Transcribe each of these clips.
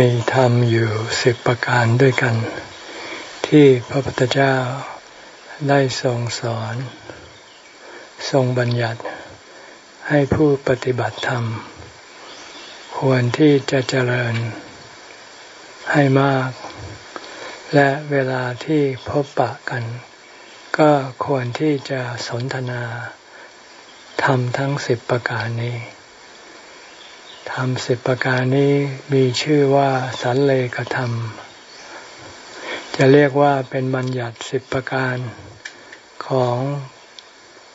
มีธรรมอยู่สิบประการด้วยกัน ที่พระพุทธเจ้าได้ทรงสอน ทรงบัญญัติให้ผู้ปฏิบัติธรรม ควรที่จะเจริญให้มาก และเวลาที่พบปะกัน ก็ควรที่จะสนทนาทำทั้งสิบประการนี้ ธรรมสิบประการนี้มีชื่อว่าสันเลกธรรม จะเรียกว่าเป็นบัญญัติสิบประการของ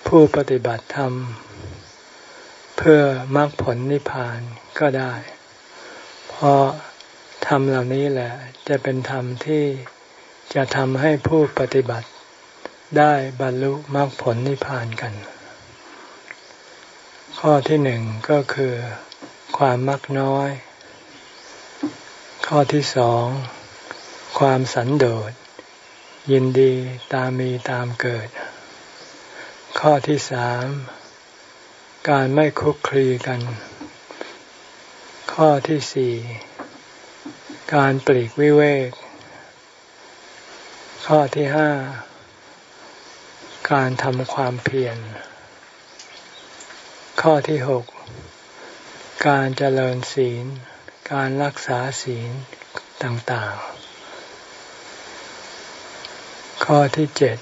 ผู้ปฏิบัติธรรม เพื่อมรรคผลนิพพานก็ได้ เพราะธรรมเหล่านี้แหละจะเป็นธรรมที่จะทำให้ผู้ปฏิบัติได้บรรลุมรรคผลนิพพานกัน ข้อที่หนึ่งก็คือ ความมักน้อย ข้อที่สอง ความสันโดษ ยินดีตามมีตามเกิด ข้อที่สาม การไม่คุกคลีกัน ข้อที่สี่ การปลีกวิเวก ข้อที่ห้า การทำความเพียร ข้อที่หก การเจริญศีล การรักษาศีลต่างๆ ข้อที่เจ็ด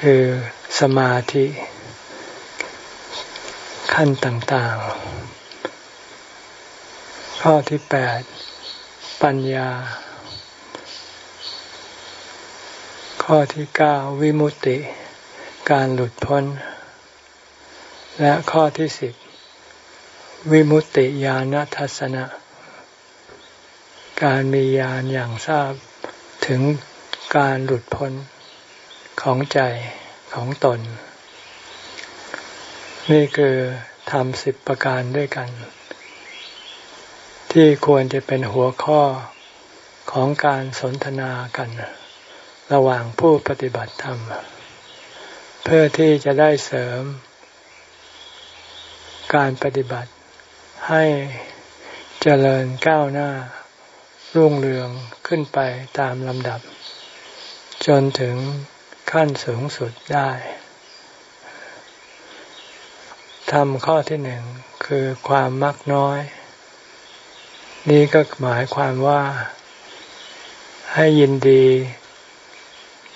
คือสมาธิ ขั้นต่างๆ ข้อที่แปดปัญญา ข้อที่เก้าวิมุตติ การหลุดพ้น และข้อที่สิบวิมุตติญาณทัศนะ การมีญาณอย่างทราบถึงการหลุดพ้นของใจของตน นี่คือทำสิบประการด้วยกัน ที่ควรจะเป็นหัวข้อของการสนทนากัน ระหว่างผู้ปฏิบัติธรรม เพื่อที่จะได้เสริม การปฏิบัติให้เจริญก้าวหน้า รุ่งเรืองขึ้นไปตามลำดับ จนถึงขั้นสูงสุดได้ทำข้อที่หนึ่งคือความมักน้อย นี่ก็หมายความว่า ให้ยินดี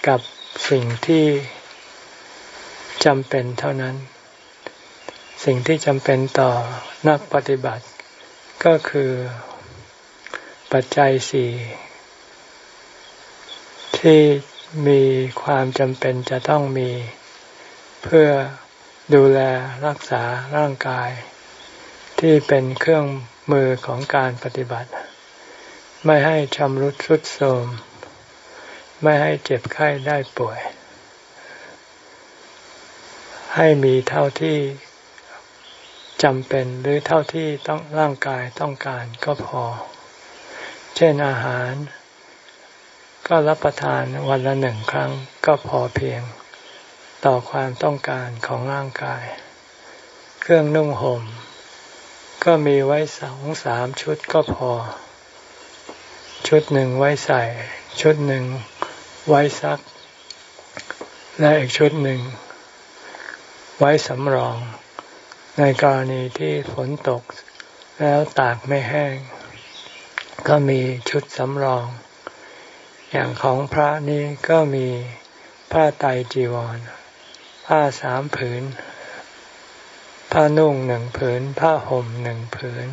กับสิ่งที่จำเป็นเท่านั้น สิ่งที่จำเป็นต่อนักปฏิบัติ ก็คือปัจจัยสี่ที่มีความจำเป็นจะต้องมี เพื่อดูแลรักษาร่างกาย ที่เป็นเครื่องมือของการปฏิบัติ ไม่ให้ชำรุดทรุดโทรมไม่ให้เจ็บไข้ได้ป่วย ให้มีเท่าที่ จำเป็นหรือเท่าที่ต้องร่างกายต้องการก็พอ เช่นอาหาร ก็รับประทานวันละหนึ่งครั้งก็พอเพียง ต่อความต้องการของร่างกาย เครื่องนุ่งห่ม ก็มีไว้สองสามชุดก็พอ ชุดหนึ่งไว้ใส่ ชุดหนึ่งไว้ซัก และอีกชุดหนึ่ง ไว้สำรอง ในกรณีที่ฝนตกแล้วตากไม่แห้ง ก็มีชุดสำรอง อย่างของพระนี้ก็มีผ้าไตรจีวร ผ้าสามผืน ผ้านุ่งหนึ่งผืน ผ้าห่มหนึ่งผืน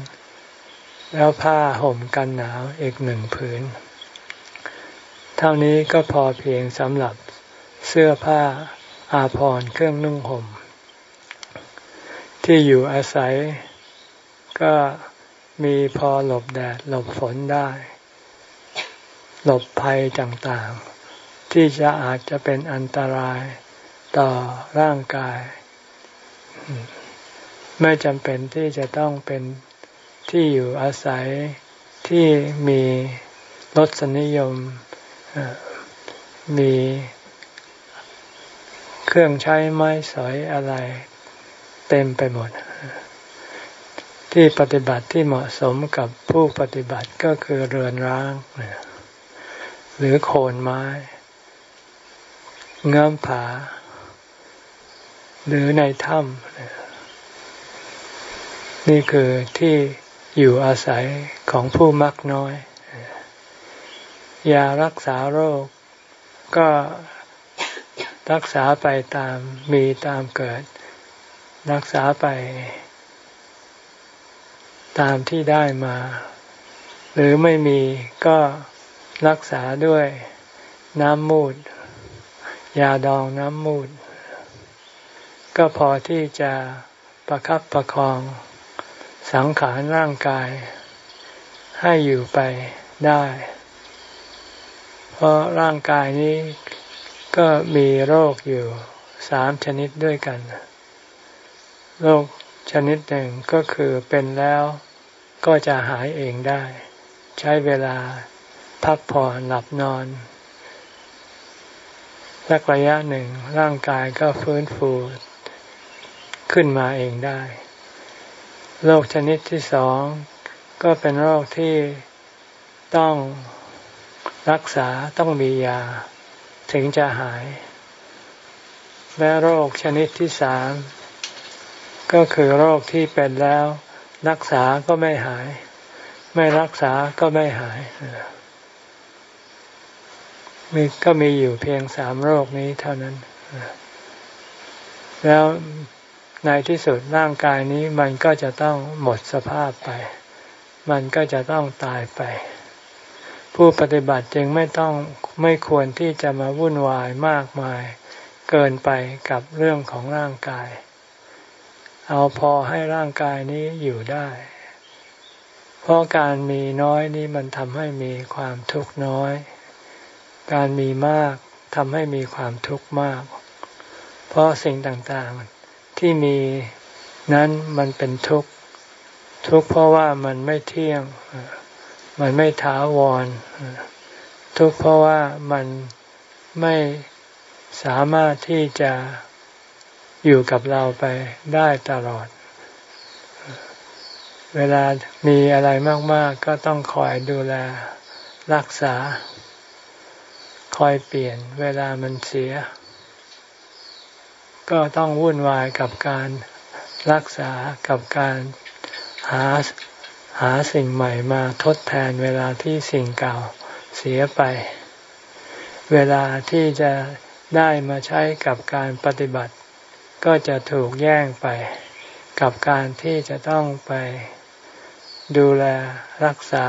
แล้วผ้าห่มกันหนาวอีกหนึ่งผืน เท่านี้ก็พอเพียงสำหรับเสื้อผ้าอาภรณ์เครื่องนุ่งห่ม ที่อยู่อาศัย ก็มีพอหลบแดดหลบฝนได้ หลบภัยต่างๆ ที่จะอาจจะเป็นอันตรายต่อร่างกาย ไม่จำเป็นที่จะต้องเป็นที่อยู่อาศัยที่มีรสนิยม มีเครื่องใช้ไม้สอยอะไร เต็มไปหมด ที่ปฏิบัติที่เหมาะสมกับผู้ปฏิบัติก็คือเรือนร้าง หรือโคนไม้ เงื่อมผา หรือในถ้ำนี่คือที่อยู่อาศัยของผู้มักน้อย ยารักษาโรคก็รักษาไปตามมีตามเกิด รักษาไป ตามที่ได้มา หรือไม่มีก็รักษาด้วยน้ำมูดยาดองน้ำมูด ก็พอที่จะประคับประคองสังขารร่างกาย ให้อยู่ไปได้ เพราะร่างกายนี้ก็มีโรคอยู่สามชนิดด้วยกัน โรคชนิดหนึ่งก็คือเป็นแล้วก็จะหายเองได้ ใช้เวลาพักผ่อนหลับนอนสักระยะหนึ่งร่างกายก็ฟื้นฟูขึ้นมาเองได้โรคชนิดที่สองก็เป็นโรคที่ต้องรักษาต้องมียา ถึงจะหาย และโรคชนิดที่สาม ก็คือโรคที่เป็นแล้ว รักษาก็ไม่หาย ไม่รักษาก็ไม่หายมีก็มีอยู่เพียงสามโรคนี้เท่านั้น แล้วในที่สุดร่างกายนี้มันก็จะต้องหมดสภาพไป มันก็จะต้องตายไป ผู้ปฏิบัติจึงไม่ต้องไม่ควรที่จะมาวุ่นวายมากมาย เกินไปกับเรื่องของร่างกาย เอาพอให้ร่างกายนี้อยู่ได้ เพราะการมีน้อยนี้มันทำให้มีความทุกข์น้อย การมีมากทำให้มีความทุกข์มาก เพราะสิ่งต่างๆที่มีนั้นมันเป็นทุกข์ ทุกข์เพราะว่ามันไม่เที่ยง มันไม่ถาวร ทุกข์เพราะว่ามันไม่สามารถที่จะ อยู่กับเราไปได้ตลอด เวลามีอะไรมาก ๆ ก็ต้องคอยดูแลรักษา คอยเปลี่ยนเวลามันเสีย ก็ต้องวุ่นวายกับการรักษากับการหาหาสิ่งใหม่มาทดแทนเวลาที่สิ่งเก่าเสียไป เวลาที่จะได้มาใช้กับการปฏิบัติ ก็จะถูกแย่งไปกับการที่จะต้องไปดูแลรักษา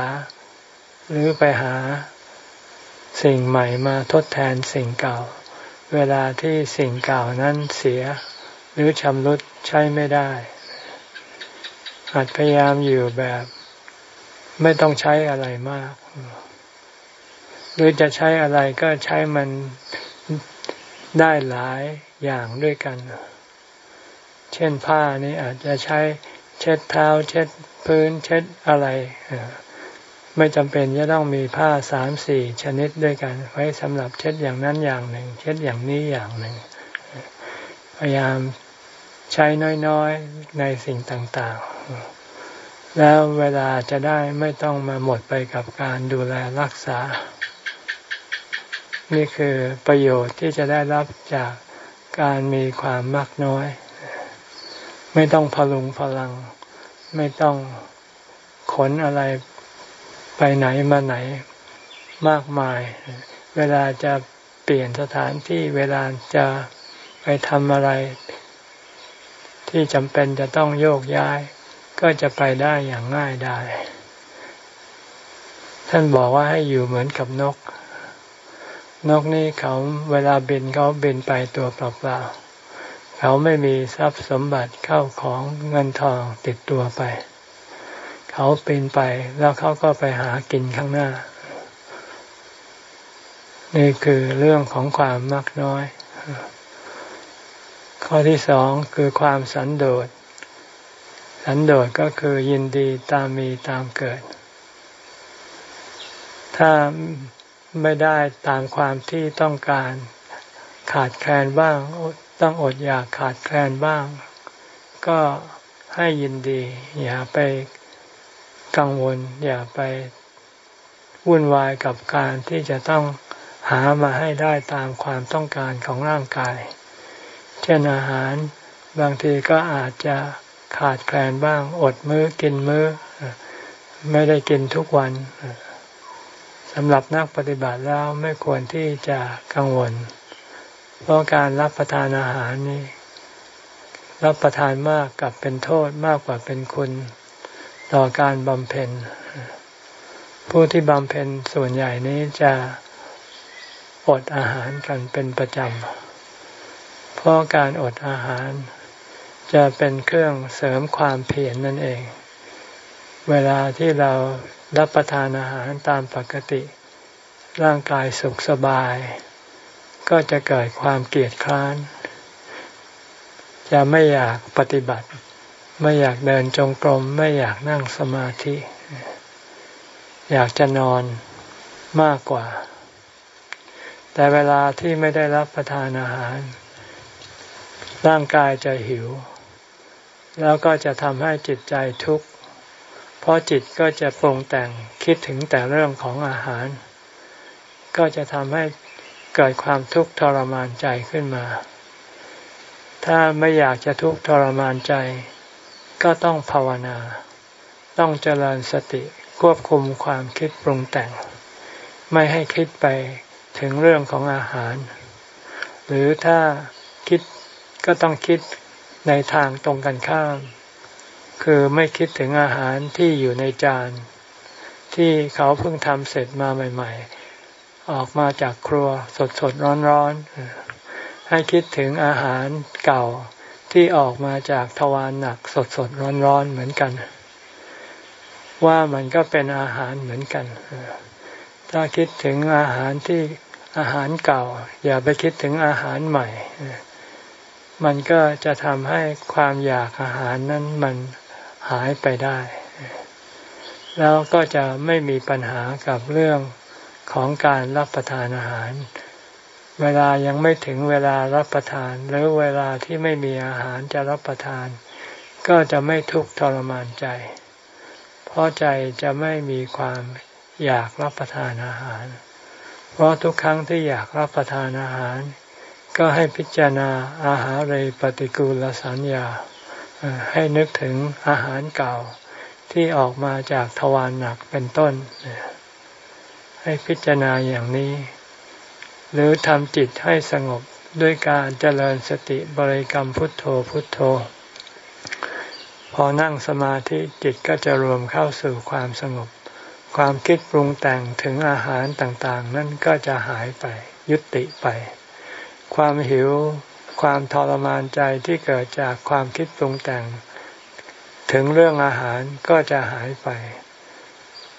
หรือไปหาสิ่งใหม่มาทดแทนสิ่งเก่า เวลาที่สิ่งเก่านั้นเสีย หรือชำรุดใช้ไม่ได้อาจพยายามอยู่แบบไม่ต้องใช้อะไรมาก หรือจะใช้อะไรก็ใช้มันได้หลายอย่างด้วยกัน เช่นผ้านี้อาจจะใช้เช็ดเท้า เช็ดพื้นเช็ดอะไร ไม่จำเป็นจะต้องมีผ้าสามสี่ชนิดด้วยกัน ไว้สำหรับเช็ดอย่างนั้นอย่างหนึ่ง เช็ดอย่างนี้อย่างหนึ่ง พยายามใช้น้อยๆในสิ่งต่างๆ แล้วเวลาจะได้ไม่ต้องมาหมดไปกับการดูแลรักษา นี่คือประโยชน์ที่จะได้รับจากการมีความมากน้อย ไม่ต้องพลุงพลัง ไม่ต้องขนอะไรไปไหนมาไหนมากมาย เวลาจะเปลี่ยนสถานที่เวลาจะไปทำอะไร ที่จำเป็นจะต้องโยกย้าย ก็จะไปได้อย่างง่ายได้ ท่านบอกว่าให้อยู่เหมือนกับนก นกนี่เขาเวลาบินเขาบินไปตัวเปล่าๆ เขาไม่มีทรัพย์สมบัติเข้าของเงินทองติดตัวไป เขาเป็นไปแล้วเขาก็ไปหากินข้างหน้า นี่คือเรื่องของความมักน้อย ข้อที่สองคือความสันโดษ สันโดษก็คือยินดีตามมีตามเกิด ถ้าไม่ได้ตามความที่ต้องการขาดแคลนบ้าง ต้องอดอยากขาดแคลนบ้าง ก็ให้ยินดี อย่าไปกังวล อย่าไปวุ่นวายกับการที่จะต้องหามาให้ได้ตามความต้องการของร่างกาย เช่นอาหารบางทีก็อาจจะขาดแคลนบ้าง อดมือ้อกินมือ้อ ไม่ได้กินทุกวันสำหรับนักปฏิบัติแล้วไม่ควรที่จะกังวล เพราะการรับประทานอาหารนี้รับประทานมากกับเป็นโทษมากกว่าเป็นคุณต่อการบำเพ็ญ ผู้ที่บำเพ็ญส่วนใหญ่นี้จะอดอาหารกันเป็นประจำ เพราะการอดอาหารจะเป็นเครื่องเสริมความเพียรนนั่นเอง เวลาที่เรารับประทานอาหารตามปกติ ร่างกายสุขสบาย ก็จะเกิดความเกลียดคร้าน จะไม่อยากปฏิบัติ ไม่อยากเดินจงกรม ไม่อยากนั่งสมาธิ อยากจะนอนมากกว่า แต่เวลาที่ไม่ได้รับประทานอาหาร ร่างกายจะหิว แล้วก็จะทำให้จิตใจทุกข์เพราะจิตก็จะปรุงแต่งคิดถึงแต่เรื่องของอาหาร ก็จะทำให้ เกิดความทุกข์ทรมานใจขึ้นมา ถ้าไม่อยากจะทุกข์ทรมานใจ ก็ต้องภาวนา ต้องเจริญสติควบคุมความคิดปรุงแต่ง ไม่ให้คิดไปถึงเรื่องของอาหาร หรือถ้าคิดก็ต้องคิดในทางตรงกันข้าม คือไม่คิดถึงอาหารที่อยู่ในจาน ที่เขาเพิ่งทำเสร็จมาใหม่ ๆ ออกมาจากครัวสดๆร้อนๆให้คิดถึงอาหารเก่าที่ออกมาจากทวารหนักสดๆร้อนๆเหมือนกัน ว่ามันก็เป็นอาหารเหมือนกัน ถ้าคิดถึงอาหารที่อาหารเก่า อย่าไปคิดถึงอาหารใหม่ มันก็จะทำให้ความอยากอาหารนั้นมันหายไปได้ แล้วก็จะไม่มีปัญหากับเรื่อง ของการรับประทานอาหาร เวลายังไม่ถึงเวลารับประทาน หรือเวลาที่ไม่มีอาหารจะรับประทาน ก็จะไม่ทุกข์ทรมานใจ เพราะใจจะไม่มีความอยากรับประทานอาหาร เพราะทุกครั้งที่อยากรับประทานอาหาร ก็ให้พิจารณาอาหารเรปฏิกูลสัญญา ให้นึกถึงอาหารเก่าที่ออกมาจากทวารหนักเป็นต้น ให้พิจารณาอย่างนี้ หรือทำจิตให้สงบด้วยการเจริญสติบริกรรมพุทโธพุทโธ พอนั่งสมาธิจิตก็จะรวมเข้าสู่ความสงบ ความคิดปรุงแต่งถึงอาหารต่างๆ นั่นก็จะหายไปยุติไป ความหิวความทรมานใจที่เกิดจากความคิดปรุงแต่ง ถึงเรื่องอาหารก็จะหายไป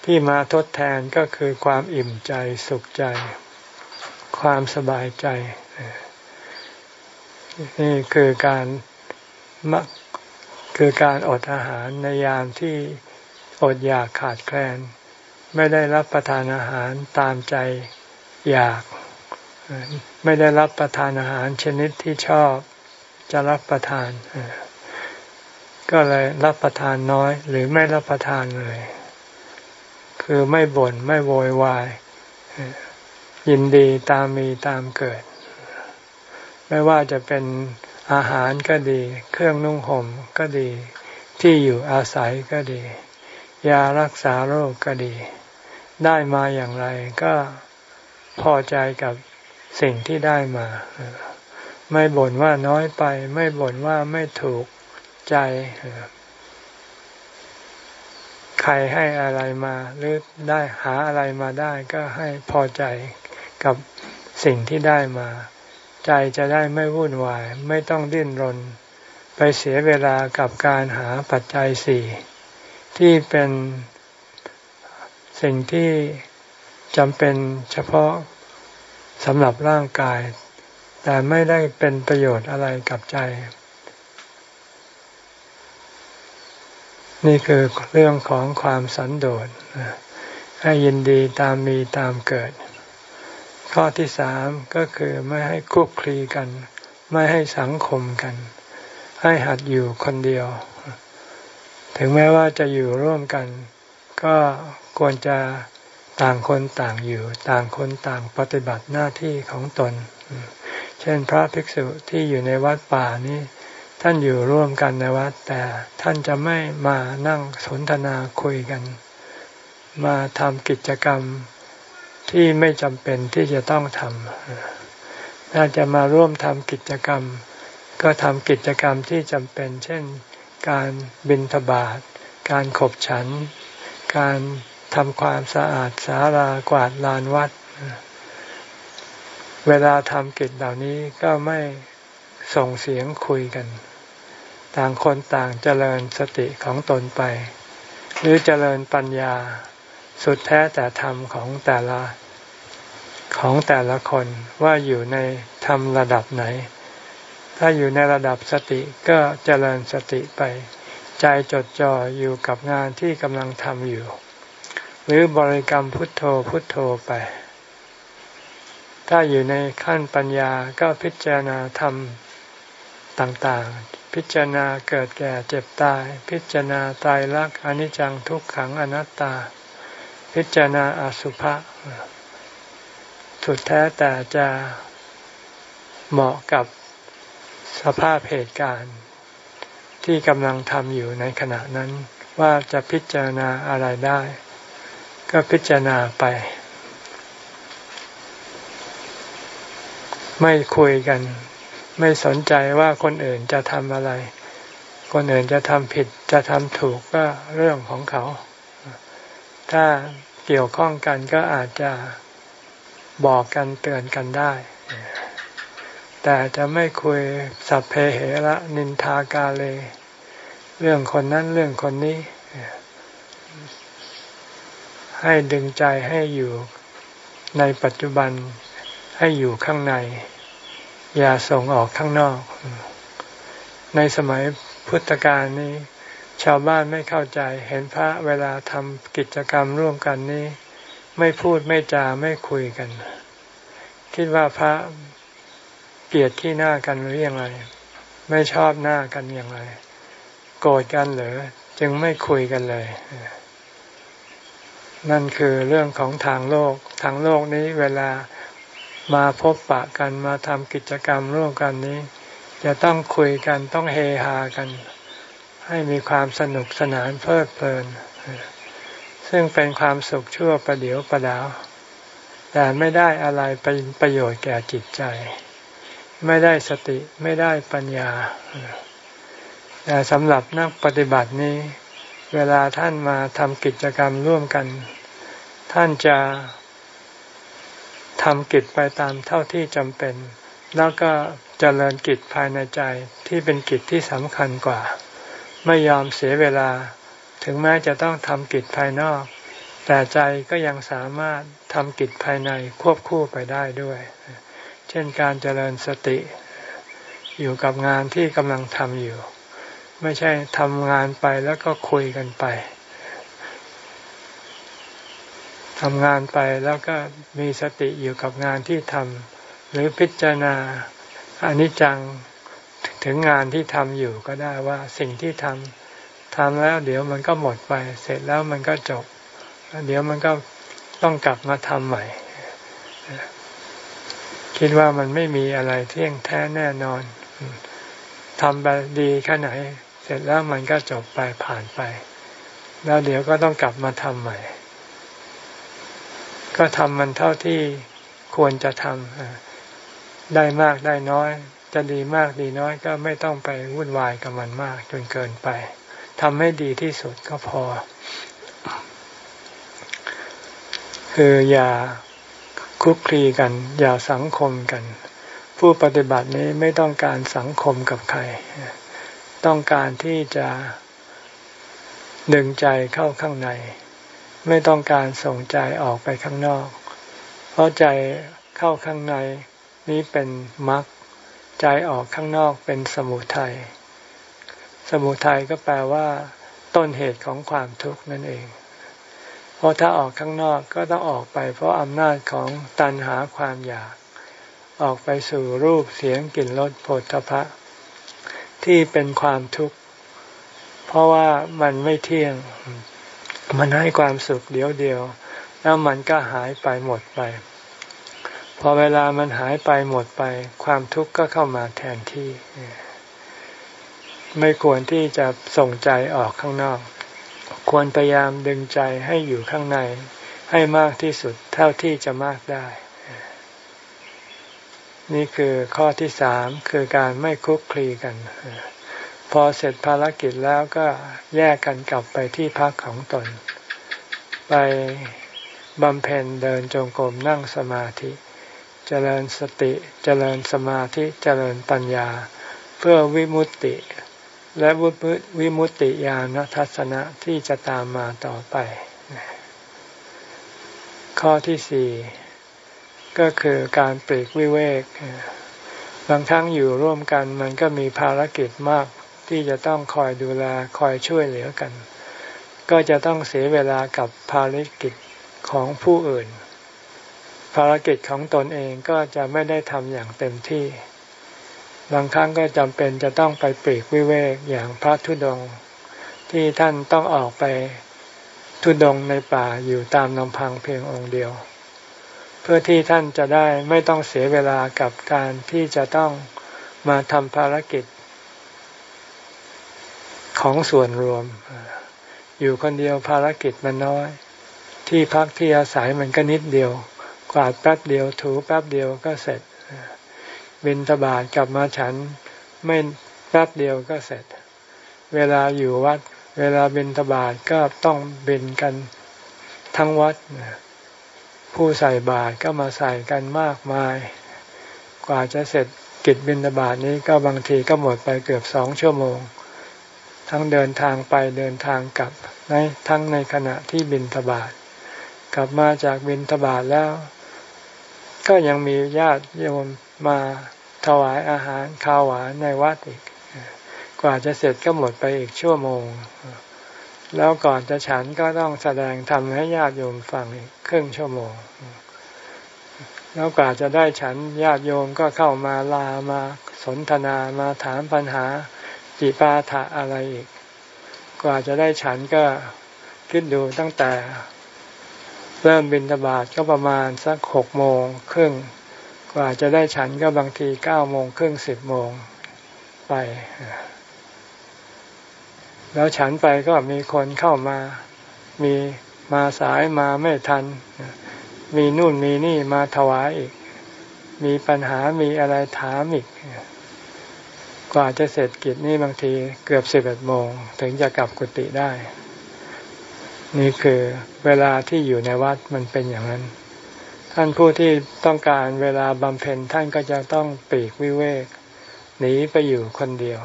ที่มาทดแทนก็คือความอิ่มใจสุขใจ ความสบายใจ นี่คือการมักคือการอดอาหารในยามที่อดอยากขาดแคลน ไม่ได้รับประทานอาหารตามใจอยาก ไม่ได้รับประทานอาหารชนิดที่ชอบจะรับประทาน ก็เลยรับประทานน้อยหรือไม่รับประทานเลย คือไม่บน่นไม่โวยวายยินดีตามมีตามเกิด ไม่ว่าจะเป็นอาหารก็ดี เครื่องนุ่งห่มก็ดี ที่อยู่อาศัยก็ดี ยารักษาโรคก็ดี ได้มาอย่างไรก็พอใจกับสิ่งที่ได้มา ไม่บ่นว่าน้อยไป ไม่บ่นว่าไม่ถูกใจ ใครให้อะไรมา หรือได้หาอะไรมาได้ ก็ให้พอใจกับสิ่งที่ได้มา ใจจะได้ไม่วุ่นวาย ไม่ต้องดิ้นรน ไปเสียเวลากับการหาปัจจัยสี่ที่เป็นสิ่งที่จำเป็นเฉพาะสำหรับร่างกาย แต่ไม่ได้เป็นประโยชน์อะไรกับใจ นี่คือเรื่องของความสันโดษให้ยินดีตามมีตามเกิด ข้อที่สามก็คือไม่ให้คุกคลีกัน ไม่ให้สังคมกัน ให้หัดอยู่คนเดียว ถึงแม้ว่าจะอยู่ร่วมกัน ก็ควรจะต่างคนต่างอยู่ ต่างคนต่างปฏิบัติหน้าที่ของตน เช่นพระภิกษุที่อยู่ในวัดป่านี้ ท่านอยู่ร่วมกันในวัด แต่ท่านจะไม่มานั่งสนทนาคุยกัน มาทำกิจกรรมที่ไม่จำเป็นที่จะต้องทำถ้าจะมาร่วมทำกิจกรรม ก็ทำกิจกรรมที่จำเป็น เช่น การบิณฑบาตการขบฉัน การทำความสะอาดสารากวาดลานวัด เวลาทำกิจเหล่านี้ก็ไม่ ส่งเสียงคุยกัน ต่างคนต่างเจริญสติของตนไป หรือเจริญปัญญา สุดแท้แต่ธรรมของแต่ละของแต่ละคนว่าอยู่ในธรรมระดับไหน ถ้าอยู่ในระดับสติก็เจริญสติไป ใจจดจ่ออยู่กับงานที่กำลังทำอยู่ หรือบริกรรมพุทโธพุทโธไป ถ้าอยู่ในขั้นปัญญาก็พิจารณาธรรม ต่างๆ พิจารณาเกิดแก่เจ็บตาย พิจารณาตายรักอนิจจังทุกขังอนัตตา พิจารณาอสุภะสุดแท้แต่จะเหมาะกับสภาพเหตุการณ์ ที่กำลังทำอยู่ในขณะนั้น ว่าจะพิจารณาอะไรได้ ก็พิจารณาไป ไม่คุยกัน ไม่สนใจว่าคนอื่นจะทำอะไร คนอื่นจะทำผิดจะทำถูกก็เรื่องของเขา ถ้าเกี่ยวข้องกันก็อาจจะบอกกันเตือนกันได้ แต่จะไม่คุยสัพเพเหระนินทากาเล เรื่องคนนั้นเรื่องคนนี้ ให้ดึงใจให้อยู่ในปัจจุบันให้อยู่ข้างใน อย่าส่งออกข้างนอก ในสมัยพุทธกาลนี้ ชาวบ้านไม่เข้าใจเห็นพระเวลาทำกิจกรรมร่วมกันนี้ ไม่พูดไม่จาไม่คุยกัน คิดว่าพระเกลียดขี้หน้ากันหรือยังไงไม่ชอบหน้ากันอย่างไร โกรธกันหรือจึงไม่คุยกันเลย นั่นคือเรื่องของทางโลก ทางโลกนี้เวลา มาพบปะกันมาทำกิจกรรมร่วมกันนี้ จะต้องคุยกันต้องเฮฮากัน ให้มีความสนุกสนานเพลิดเพลิน ซึ่งเป็นความสุขชั่วประเดียวประดาว แต่ไม่ได้อะไรเป็นประโยชน์แก่จิตใจ ไม่ได้สติไม่ได้ปัญญา แต่สำหรับนักปฏิบัตินี้ เวลาท่านมาทำกิจกรรมร่วมกัน ท่านจะ ทำกิจไปตามเท่าที่จำเป็น แล้วก็เจริญกิจภายในใจที่เป็นกิจที่สำคัญกว่า ไม่ยอมเสียเวลา ถึงแม้จะต้องทำกิจภายนอก แต่ใจก็ยังสามารถทำกิจภายในควบคู่ไปได้ด้วย เช่นการเจริญสติ อยู่กับงานที่กำลังทำอยู่ ไม่ใช่ทำงานไปแล้วก็คุยกันไป ทำงานไปแล้วก็มีสติอยู่กับงานที่ทำหรือพิจารณาอนิจจังถึงงานที่ทำอยู่ก็ได้ว่าสิ่งที่ทำทำแล้วเดี๋ยวมันก็หมดไป เสร็จแล้วมันก็จบ เดี๋ยวมันก็ต้องกลับมาทำใหม่ คิดว่ามันไม่มีอะไรเที่ยงแท้แน่นอนทำไปดีแค่ไหน เสร็จแล้วมันก็จบไปผ่านไป แล้วเดี๋ยวก็ต้องกลับมาทำใหม่ ก็ทำมันเท่าที่ควรจะทำได้มากได้น้อย จะดีมากดีน้อยก็ไม่ต้องไปวุ่นวายกับมันมากจนเกินไปทำให้ดีที่สุดก็พอ คืออย่าคุกคลีกัน อย่าสังคมกัน ผู้ปฏิบัตินี้ไม่ต้องการสังคมกับใคร ต้องการที่จะดึงใจเข้าข้างใน ไม่ต้องการส่งใจออกไปข้างนอก เพราะใจเข้าข้างในนี้เป็นมรรคใจออกข้างนอกเป็นสมุทัยสมุทัยก็แปลว่า ต้นเหตุของความทุกข์นั่นเอง เพราะถ้าออกข้างนอกก็ต้องออกไป เพราะอำนาจของตัณหาความอยาก ออกไปสู่รูปเสียงกลิ่นรสผลทพะ ที่เป็นความทุกข์ เพราะว่ามันไม่เที่ยง มันให้ความสุขเดียวเดียว แล้วมันก็หายไปหมดไป พอเวลามันหายไปหมดไป ความทุกข์ก็เข้ามาแทนที่ ไม่ควรที่จะส่งใจออกข้างนอก ควรพยายามดึงใจให้อยู่ข้างใน ให้มากที่สุดเท่าที่จะมากได้ นี่คือข้อที่สามคือการไม่คุกคลีกัน พอเสร็จภารกิจแล้วก็แยกกันกลับไปที่พักของตน ไปบำเพ็ญเดินจงกรมนั่งสมาธิ เจริญสติเจริญสมาธิเจริญปัญญา เพื่อวิมุตติ และวิมุตติญาณทัศนะที่จะตามมาต่อไป ข้อที่สี่ก็คือการปลีกวิเวกบางครั้งอยู่ร่วมกันมันก็มีภารกิจมาก ที่จะต้องคอยดูแลคอยช่วยเหลือกัน ก็จะต้องเสียเวลากับภารกิจของผู้อื่น ภารกิจของตนเองก็จะไม่ได้ทำอย่างเต็มที่ บางครั้งก็จำเป็นจะต้องไปปลีกวิเวกอย่างพระธุดง ที่ท่านต้องออกไปทุดงในป่าอยู่ตามลำพังเพียงองค์เดียว เพื่อที่ท่านจะได้ไม่ต้องเสียเวลากับการที่จะต้องมาทำภารกิจ ของส่วนรวม อยู่คนเดียวภารกิจมันน้อย ที่พักที่อาศัยมันก็นิดเดียว กวาดแป๊บเดียวถูแป๊บเดียวก็เสร็จบินทบาทกลับมาฉันไม่แป๊บเดียวก็เสร็จ เวลาอยู่วัด เวลาบินทบาทก็ต้องบินกันทั้งวัด ผู้ใส่บาตรก็มาใส่กันมากมาย กว่าจะเสร็จกิจบินทบาทนี้ก็บางทีก็หมดไปเกือบสองชั่วโมง ทั้งเดินทางไปเดินทางกลับในทั้งในขณะที่บินทบาทกลับมาจากบินทบาทแล้ว ก็ยังมีญาติโยมมาถวายอาหารข้าวหวานในวัดอีก กว่าจะเสร็จก็หมดไปอีกชั่วโมง แล้วก่อนจะฉันก็ต้องแสดงทำให้ญาติโยมฟังอีกครึ่งชั่วโมง แล้วกว่าจะได้ฉันญาติโยมก็เข้ามาลามาสนทนามาถามปัญหา จิปาถะอะไรอีก กว่าจะได้ฉันก็คิดดูตั้งแต่ เริ่มบินตบาทก็ประมาณสักหกโมงครึ่ง กว่าจะได้ฉันก็บางทีเก้าโมงครึ่งสิบโมงไป แล้วฉันไปก็มีคนเข้ามามีมาสายมาไม่ทัน มีนู่นมีนี่มาถวายอีก มีปัญหามีอะไรถามอีก กว่าจะเสร็จกิจนี่บางทีเกือบสิบเอ็ดโมง ถึงจะกลับกุฏิได้ นี่คือเวลาที่อยู่ในวัดมันเป็นอย่างนั้น ท่านผู้ที่ต้องการเวลาบำเพ็ญท่านก็จะต้องปีกวิเวก หนีไปอยู่คนเดียว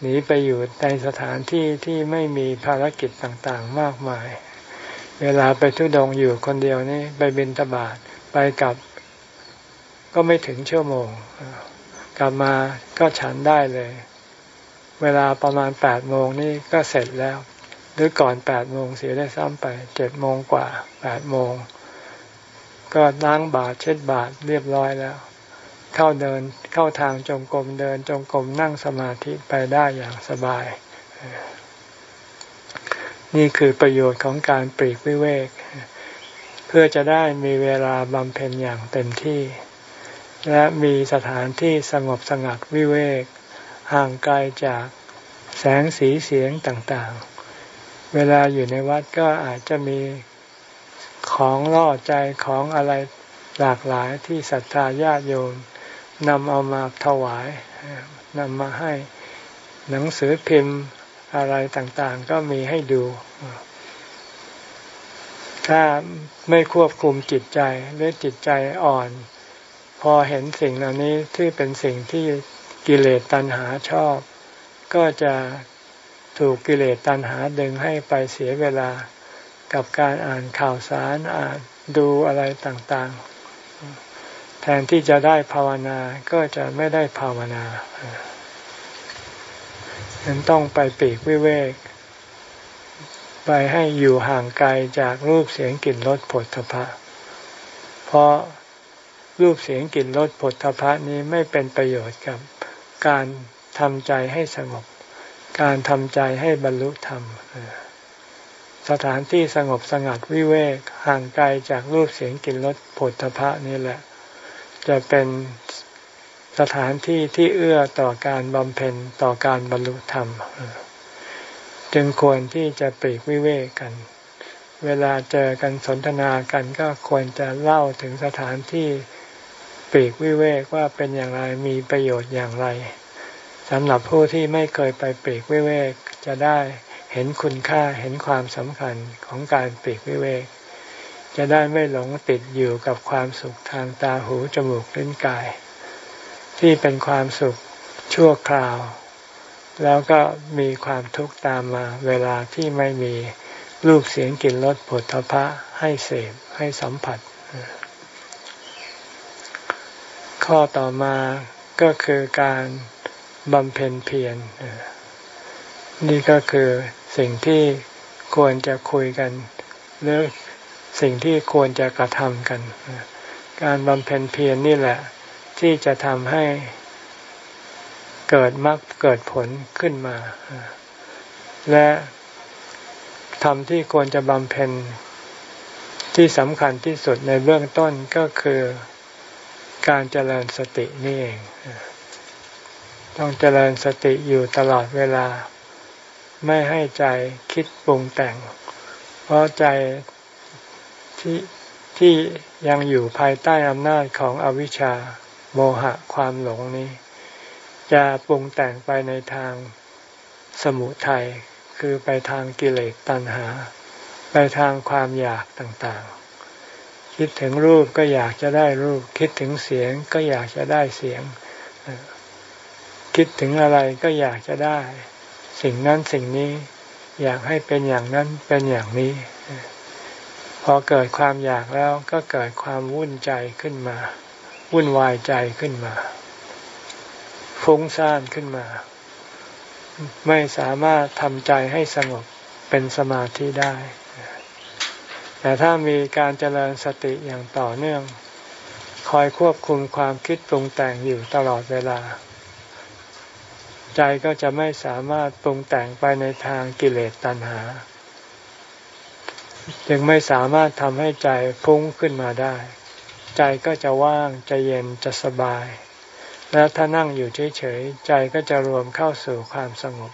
หนีไปอยู่ในสถานที่ที่ไม่มีภารกิจต่างๆมากมาย เวลาไปทุดงอยู่คนเดียวนี่ไปบินตบาทไปกลับ ก็ไม่ถึงชั่วโมง กลับมาก็ฉันได้เลย เวลาประมาณแปดโมงนี่ก็เสร็จแล้ว หรือก่อนแปดโมงเสียได้ซ้ำไปเจ็ดโมงกว่าแปดโมง ก็ล้างบาทเช็ดบาทเรียบร้อยแล้ว เข้าเดินเข้าทางจงกรมเดินจงกรมนั่งสมาธิไปได้อย่างสบาย นี่คือประโยชน์ของการปรีกวิเวก เพื่อจะได้มีเวลาบำเพ็ญอย่างเต็มที่ และมีสถานที่สงบสงัดวิเวก ห่างไกลจากแสงสีเสียงต่างๆ เวลาอยู่ในวัดก็อาจจะมีของล่อใจของอะไรหลากหลายที่ศรัทธาญาติโยมนำเอามาถวายนำมาให้หนังสือพิมพ์อะไรต่างๆ ก็มีให้ดู ถ้าไม่ควบคุมจิตใจหรือจิตใจอ่อน พอเห็นสิ่งเหล่านี้ที่เป็นสิ่งที่กิเลสตัณหาชอบ ก็จะถูกกิเลสตัณหาดึงให้ไปเสียเวลากับการอ่านข่าวสารอ่านดูอะไรต่างๆ แทนที่จะได้ภาวนาก็จะไม่ได้ภาวนาฉะนั้นต้องไปปีกวิเวก ไปให้อยู่ห่างไกลจากรูปเสียงกลิ่นรสผลทพะเพราะ รูปเสียงกลิ่นรสผลทพะนี้ไม่เป็นประโยชน์กับการทำใจให้สงบ การทำใจให้บรรลุธรรม สถานที่สงบสงัดวิเวกห่างไกลจากรูปเสียงกลิ่นรสผลพระนี่แหละ จะเป็นสถานที่ที่เอื้อต่อการบำเพ็ญต่อการบรรลุธรรม จึงควรที่จะปรีกวิเวกกัน เวลาเจอกันสนทนากันก็ควรจะเล่าถึงสถานที่ ปีกวิเวกว่าเป็นอย่างไรมีประโยชน์อย่างไรสำหรับผู้ที่ไม่เคยไปปีกวิเวกจะได้เห็นคุณค่าเห็นความสำคัญของการปีกวิเวก จะได้ไม่หลงติดอยู่กับความสุขทางตาหูจมูกลิ้นกาย ที่เป็นความสุขชั่วคราว แล้วก็มีความทุกข์ตามมาเวลาที่ไม่มีรูปเสียงกลิ่นรสผลทพะให้เสพให้สัมผัส ข้อต่อมาก็คือการบำเพ็ญเพียรนี่ก็คือสิ่งที่ควรจะคุยกันหรือสิ่งที่ควรจะกระทำกัน การบำเพ็ญเพียรนี่แหละ ที่จะทำให้เกิดมรรคเกิดผลขึ้นมา และทำที่ควรจะบำเพ็ญที่สำคัญที่สุดในเบื้องต้นก็คือ การเจริญสตินี่เอง ต้องเจริญสติอยู่ตลอดเวลา ไม่ให้ใจคิดปรุงแต่ง เพราะใจที่ที่ยังอยู่ภายใต้อำนาจของอวิชชาโมหะความหลงนี้ จะปรุงแต่งไปในทางสมุทัยคือไปทางกิเลสตัณหา ไปทางความอยากต่างๆ คิดถึงรูปก็อยากจะได้รูป คิดถึงเสียงก็อยากจะได้เสียง คิดถึงอะไรก็อยากจะได้ สิ่งนั้นสิ่งนี้ อยากให้เป็นอย่างนั้นเป็นอย่างนี้ พอเกิดความอยากแล้วก็เกิดความวุ่นใจขึ้นมา วุ่นวายใจขึ้นมา ฟุ้งซ่านขึ้นมา ไม่สามารถทำใจให้สงบเป็นสมาธิได้ แต่ถ้ามีการเจริญสติอย่างต่อเนื่อง คอยควบคุมความคิดปรุงแต่งอยู่ตลอดเวลา ใจก็จะไม่สามารถปรุงแต่งไปในทางกิเลสตัณหา จึงไม่สามารถทำให้ใจฟุ้งขึ้นมาได้ ใจก็จะว่างจะเย็นจะสบาย แล้วถ้านั่งอยู่เฉยๆใจก็จะรวมเข้าสู่ความสงบ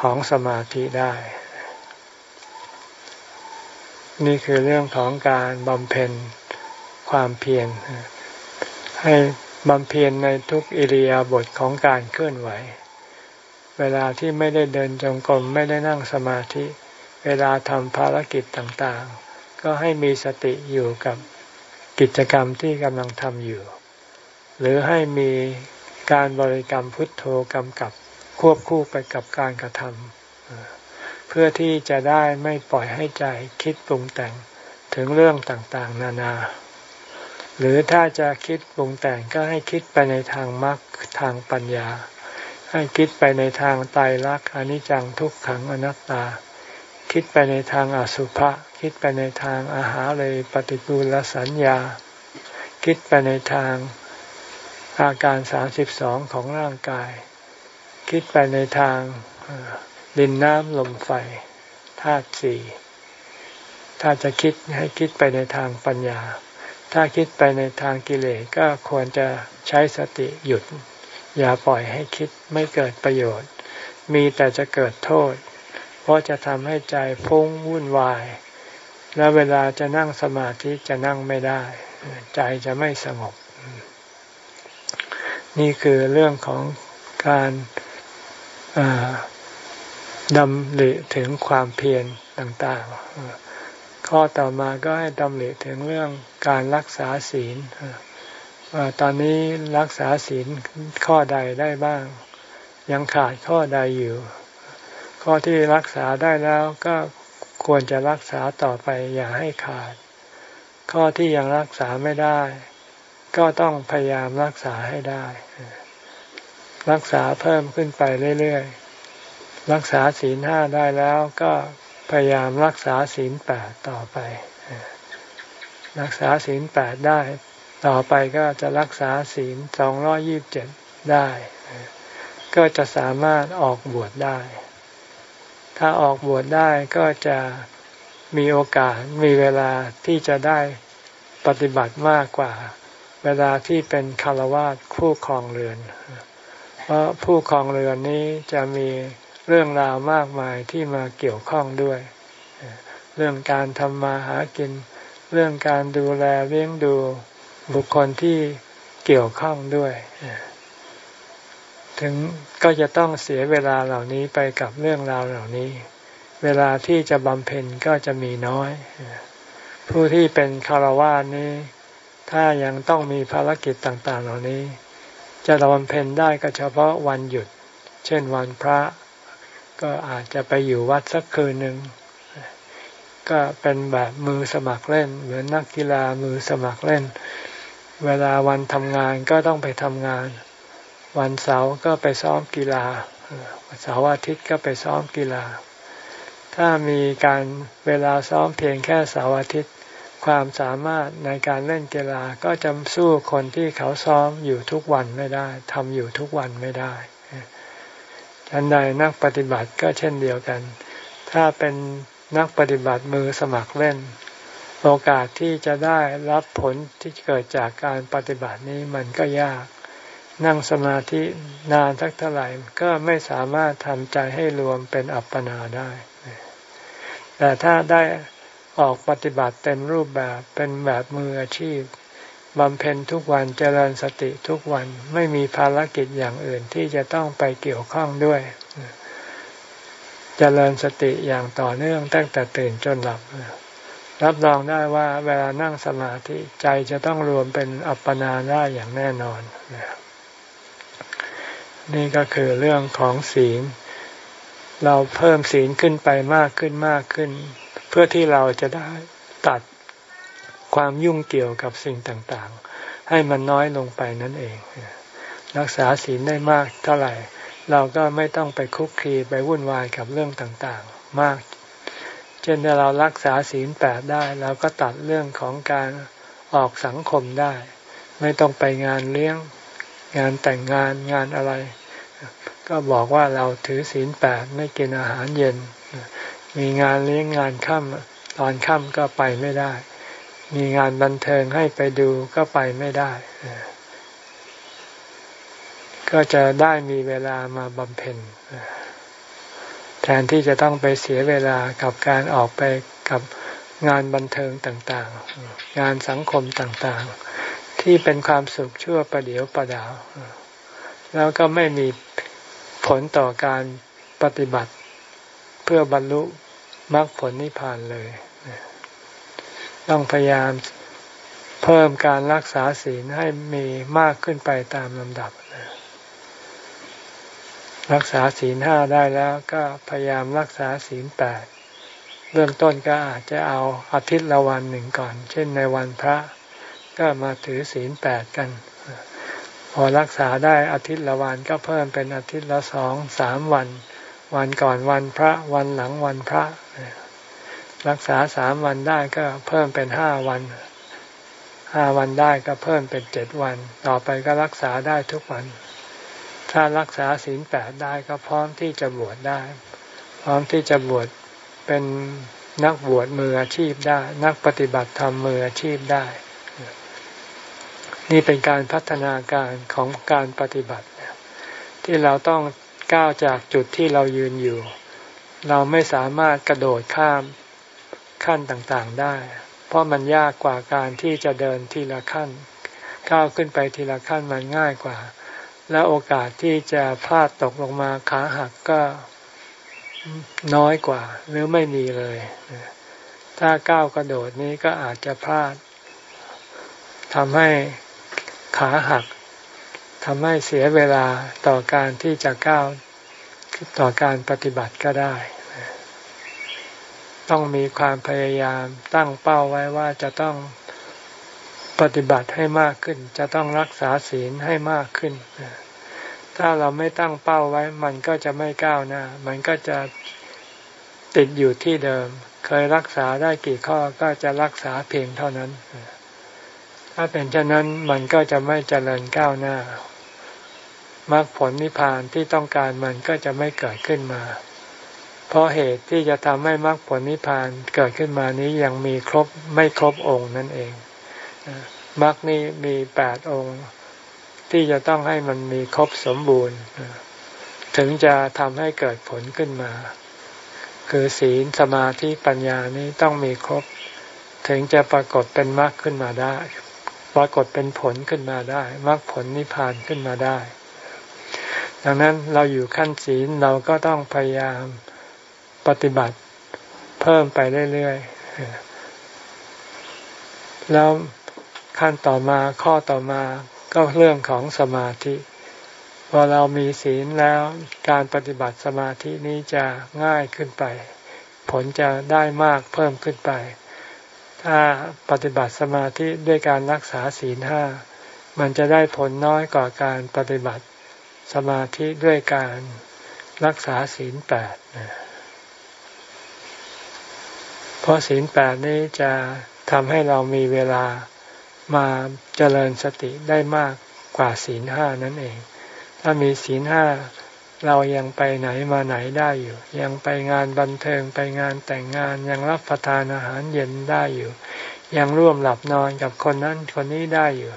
ของสมาธิได้ นี่คือเรื่องของการบำเพ็ญความเพียรให้บำเพ็ญในทุกอิริยาบถของการเคลื่อนไหว เวลาที่ไม่ได้เดินจงกรมไม่ได้นั่งสมาธิ เวลาทำภารกิจต่างๆ ก็ให้มีสติอยู่กับกิจกรรมที่กำลังทำอยู่ หรือให้มีการบริกรรมพุทโธกำกับควบคู่ไปกับการกระทำ พื่อที่จะได้ไม่ปล่อยให้ใจคิดปรุงแต่งถึงเรื่องต่างๆ นานา หรือถ้าจะคิดปรุงแต่งก็ให้คิดไปในทางมรรคทางปัญญา ให้คิดไปในทางไตรลักษณ์อนิจจังทุกขังอนัตตา คิดไปในทางอสุภะคิดไปในทางอาหารเลยปฏิกูลสัญญา คิดไปในทางอาการสามสิบสองของร่างกาย คิดไปในทาง ดินน้ำลมไฟธาตุสี่ถ้าจะคิดให้คิดไปในทางปัญญา ถ้าคิดไปในทางกิเลสก็ควรจะใช้สติหยุด อย่าปล่อยให้คิดไม่เกิดประโยชน์ มีแต่จะเกิดโทษ เพราะจะทำให้ใจฟุ้งวุ่นวาย แล้วเวลาจะนั่งสมาธิจะนั่งไม่ได้ ใจจะไม่สงบ นี่คือเรื่องของการ ดำริถึงความเพียรต่างๆ ข้อต่อมาก็ให้ดำริถึงเรื่องการรักษาศีลว่าตอนนี้รักษาศีลข้อใดได้บ้าง ยังขาดข้อใดอยู่ ข้อที่รักษาได้แล้วก็ควรจะรักษาต่อไปอย่าให้ขาด ข้อที่ยังรักษาไม่ได้ ก็ต้องพยายามรักษาให้ได้ รักษาเพิ่มขึ้นไปเรื่อยๆ รักษาศีลห้าได้แล้วก็พยายามรักษาศีลแปดต่อไป รักษาศีลแปดได้ ต่อไปก็จะรักษาศีลสองร้อยี่บเจ็ดได้ ก็จะสามารถออกบวชได้ ถ้าออกบวชได้ก็จะมีโอกาสมีเวลาที่จะได้ปฏิบัติมากกว่า เวลาที่เป็นคารวะผู้ครองเรือน เพราะผู้ครองเรือนนี้จะมี เรื่องราวมากมายที่มาเกี่ยวข้องด้วย เรื่องการทำมาหากิน เรื่องการดูแลเลี้ยงดูบุคคลที่เกี่ยวข้องด้วย ถึงก็จะต้องเสียเวลาเหล่านี้ไปกับเรื่องราวเหล่านี้ เวลาที่จะบำเพ็ญก็จะมีน้อย ผู้ที่เป็นคารวะนี้ ถ้ายังต้องมีภารกิจต่าง ๆ เหล่านี้ จะบำเพ็ญได้ก็เฉพาะวันหยุด เช่นวันพระ ก็อาจจะไปอยู่วัดสักคืนหนึ่งก็เป็นแบบมือสมัครเล่น เหมือนนักกีฬามือสมัครเล่น เวลาวันทำงานก็ต้องไปทำงาน วันเสาร์ก็ไปซ้อมกีฬาเสาร์อาทิตย์ก็ไปซ้อมกีฬา ถ้ามีการเวลาซ้อมเพียงแค่เสาร์อาทิตย์ ความสามารถในการเล่นกีฬาก็จะสู้คนที่เขาซ้อมอยู่ทุกวันไม่ได้ทำอยู่ทุกวันไม่ได้ ฉันใดนักปฏิบัติก็เช่นเดียวกัน ถ้าเป็นนักปฏิบัติมือสมัครเล่น โอกาสที่จะได้รับผลที่เกิดจากการปฏิบัตินี้มันก็ยาก นั่งสมาธินานสักเท่าไหร่ก็ไม่สามารถทำใจให้รวมเป็นอัปปนาได้ แต่ถ้าได้ออกปฏิบัติเต็มรูปแบบเป็นแบบมืออาชีพ บำเพ็ญทุกวันเจริญสติทุกวันไม่มีภารกิจอย่างอื่นที่จะต้องไปเกี่ยวข้องด้วย เจริญสติอย่างต่อเนื่องตั้งแต่ตื่นจนหลับ รับรองได้ว่าเวลานั่งสมาธิใจจะต้องรวมเป็นอัปปนาได้อย่างแน่นอน นี่ก็คือเรื่องของศีล เราเพิ่มศีลขึ้นไปมากขึ้นมากขึ้น เพื่อที่เราจะได้ตัด ความยุ่งเกี่ยวกับสิ่งต่างๆ ให้มันน้อยลงไปนั่นเอง รักษาศีลได้มากเท่าไหร่ เราก็ไม่ต้องไปคุกคีไปวุ่นวายกับเรื่องต่างๆ มาก เช่นถ้าเรารักษาศีลแปดได้เราก็ตัดเรื่องของการออกสังคมได้ ไม่ต้องไปงานเลี้ยง งานแต่งงานงานอะไร ก็บอกว่าเราถือศีลแปดไม่กินอาหารเย็น มีงานเลี้ยงงานค่ำตอนค่ำก็ไปไม่ได้ มีงานบันเทิงให้ไปดูก็ไปไม่ได้ ก็จะได้มีเวลามาบำเพ็ญแทนที่จะต้องไปเสียเวลากับการออกไปกับงานบันเทิงต่างๆ งานสังคมต่างๆ ที่เป็นความสุขชั่วประเดียวประดาว แล้วก็ไม่มีผลต่อการปฏิบัติเพื่อบรรลุมรรคผลนิพพานเลย ต้องพยายามเพิ่มการรักษาศีลให้มีมากขึ้นไปตามลำดับ รักษาศีลห้าได้แล้วก็พยายามรักษาศีลแปดเบื้องต้นก็อาจจะเอาอาทิตย์ละวันหนึ่งก่อน เช่นในวันพระก็มาถือศีลแปดกัน พอรักษาได้อาทิตย์ละวันก็เพิ่มเป็นอาทิตย์ละสองสามวัน วันก่อนวันพระวันหลังวันพระ รักษาสามวันได้ก็เพิ่มเป็นห้าวันห้าวันได้ก็เพิ่มเป็นเจ็ดวัน ต่อไปก็รักษาได้ทุกวัน ถ้ารักษาศีลแปดได้ก็พร้อมที่จะบวชได้ พร้อมที่จะบวชเป็นนักบวชมืออาชีพได้ นักปฏิบัติธรรมมืออาชีพได้ นี่เป็นการพัฒนาการของการปฏิบัติ ที่เราต้องก้าวจากจุดที่เรายืนอยู่ เราไม่สามารถกระโดดข้าม ขั้นต่างๆได้ เพราะมันยากกว่าการที่จะเดินทีละขั้น ก้าวขึ้นไปทีละขั้นมันง่ายกว่า และโอกาสที่จะพลาดตกลงมาขาหักก็น้อยกว่า หรือไม่มีเลย ถ้าก้าวกระโดดนี้ก็อาจจะพลาดทำให้ขาหักทำให้เสียเวลาต่อการที่จะก้าวต่อการปฏิบัติก็ได้ ต้องมีความพยายามตั้งเป้าไว้ว่าจะต้องปฏิบัติให้มากขึ้น จะต้องรักษาศีลให้มากขึ้น ถ้าเราไม่ตั้งเป้าไว้ มันก็จะไม่ก้าวหน้า มันก็จะติดอยู่ที่เดิม เคยรักษาได้กี่ข้อก็จะรักษาเพียงเท่านั้น ถ้าเป็นเช่นนั้นมันก็จะไม่เจริญก้าวหน้ามรรคผลนิพพานที่ต้องการมันก็จะไม่เกิดขึ้นมา เพราะเหตุที่จะทำให้มรรคผลนิพพานเกิดขึ้นมานี้ยังมีครบไม่ครบองค์นั่นเองมรรคนี้มีแปดองค์ ที่จะต้องให้มันมีครบสมบูรณ์ ถึงจะทำให้เกิดผลขึ้นมา คือศีลสมาธิปัญญานี้ต้องมีครบ ถึงจะปรากฏเป็นมรรคขึ้นมาได้ ปรากฏเป็นผลขึ้นมาได้มรรคผลนิพพานขึ้นมาได้ ดังนั้นเราอยู่ขั้นศีลเราก็ต้องพยายาม ปฏิบัติเพิ่มไปเรื่อยๆ แล้วขั้นต่อมาข้อต่อมาก็เรื่องของสมาธิพอเรามีศีลแล้วการปฏิบัติสมาธินี้จะง่ายขึ้นไป ผลจะได้มากเพิ่มขึ้นไป ถ้าปฏิบัติสมาธิด้วยการรักษาศีลห้ามันจะได้ผลน้อยกว่าการปฏิบัติสมาธิด้วยการรักษาศีลแปด เพราะศีลแปดนี้จะทำให้เรามีเวลามาเจริญสติได้มากกว่าศีลห้านั่นเอง ถ้ามีศีลห้าเรายังไปไหนมาไหนได้อยู่ ยังไปงานบันเทิงไปงานแต่งงานยังรับประทานอาหารเย็นได้อยู่ ยังร่วมหลับนอนกับคนนั้นคนนี้ได้อยู่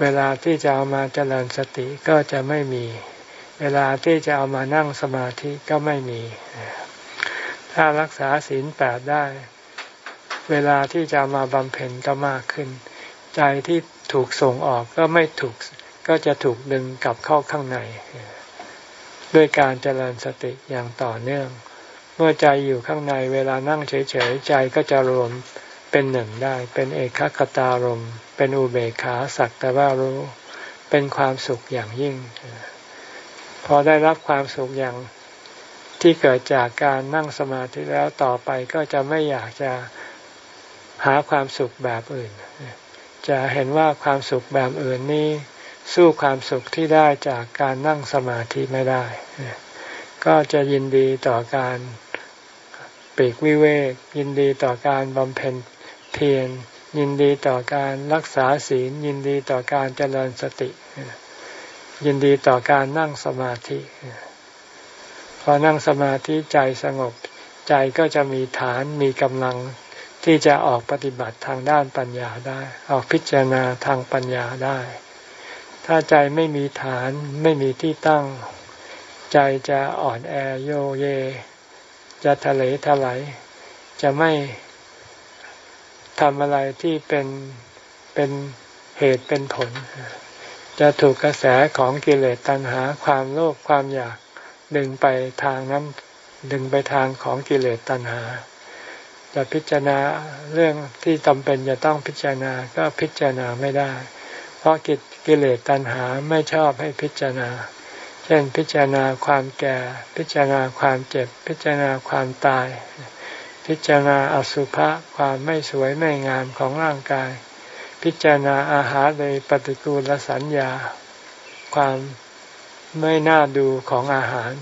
เวลาที่จะเอามาเจริญสติก็จะไม่มี เวลาที่จะเอามานั่งสมาธิก็ไม่มี ถ้ารักษาศีลแปดได้ เวลาที่จะมาบำเพ็ญก็มากขึ้น ใจที่ถูกส่งออกก็ไม่ถูกก็จะถูกดึงกลับเข้าข้างใน ด้วยการเจริญสติอย่างต่อเนื่อง เมื่อใจอยู่ข้างในเวลานั่งเฉยๆ ใจก็จะรวมเป็นหนึ่งได้ เป็นเอกคตารม เป็นอุเบกขาสักแต่ว่ารู้ เป็นความสุขอย่างยิ่ง พอได้รับความสุขอย่าง ที่เกิดจากการนั่งสมาธิแล้วต่อไปก็จะไม่อยากจะหาความสุขแบบอื่น จะเห็นว่าความสุขแบบอื่นนี้ สู้ความสุขที่ได้จากการนั่งสมาธิไม่ได้ ก็จะยินดีต่อการปีกวิเวก ยินดีต่อการบำเพ็ญเพียรยินดีต่อการรักษาศีล ยินดีต่อการเจริญสติ ยินดีต่อการนั่งสมาธิ พอนั่งสมาธิใจสงบใจก็จะมีฐานมีกำลังที่จะออกปฏิบัติทางด้านปัญญาได้ ออกพิจารณาทางปัญญาได้ ถ้าใจไม่มีฐานไม่มีที่ตั้ง ใจจะอ่อนแอโยเย จะทะเลทลายจะไม่ทำอะไรที่เป็นเป็นเหตุเป็นผล จะถูกกระแสของกิเลสตัณหาความโลภความอยาก ดึงไปทางนั้นดึงไปทางของกิเลสตัณหา จะพิจารณาเรื่องที่จำเป็นจะต้องพิจารณาก็พิจารณาไม่ได้ เพราะกิกิเลสตัณหาไม่ชอบให้พิจารณา เช่นพิจารณาความแก่ พิจารณาความเจ็บ พิจารณาความตาย พิจารณาอสุภะความไม่สวยไม่งามของร่างกาย พิจารณาอาหารในปฏิกูลสัญญา ความ ไม่น่าดูของอาหาร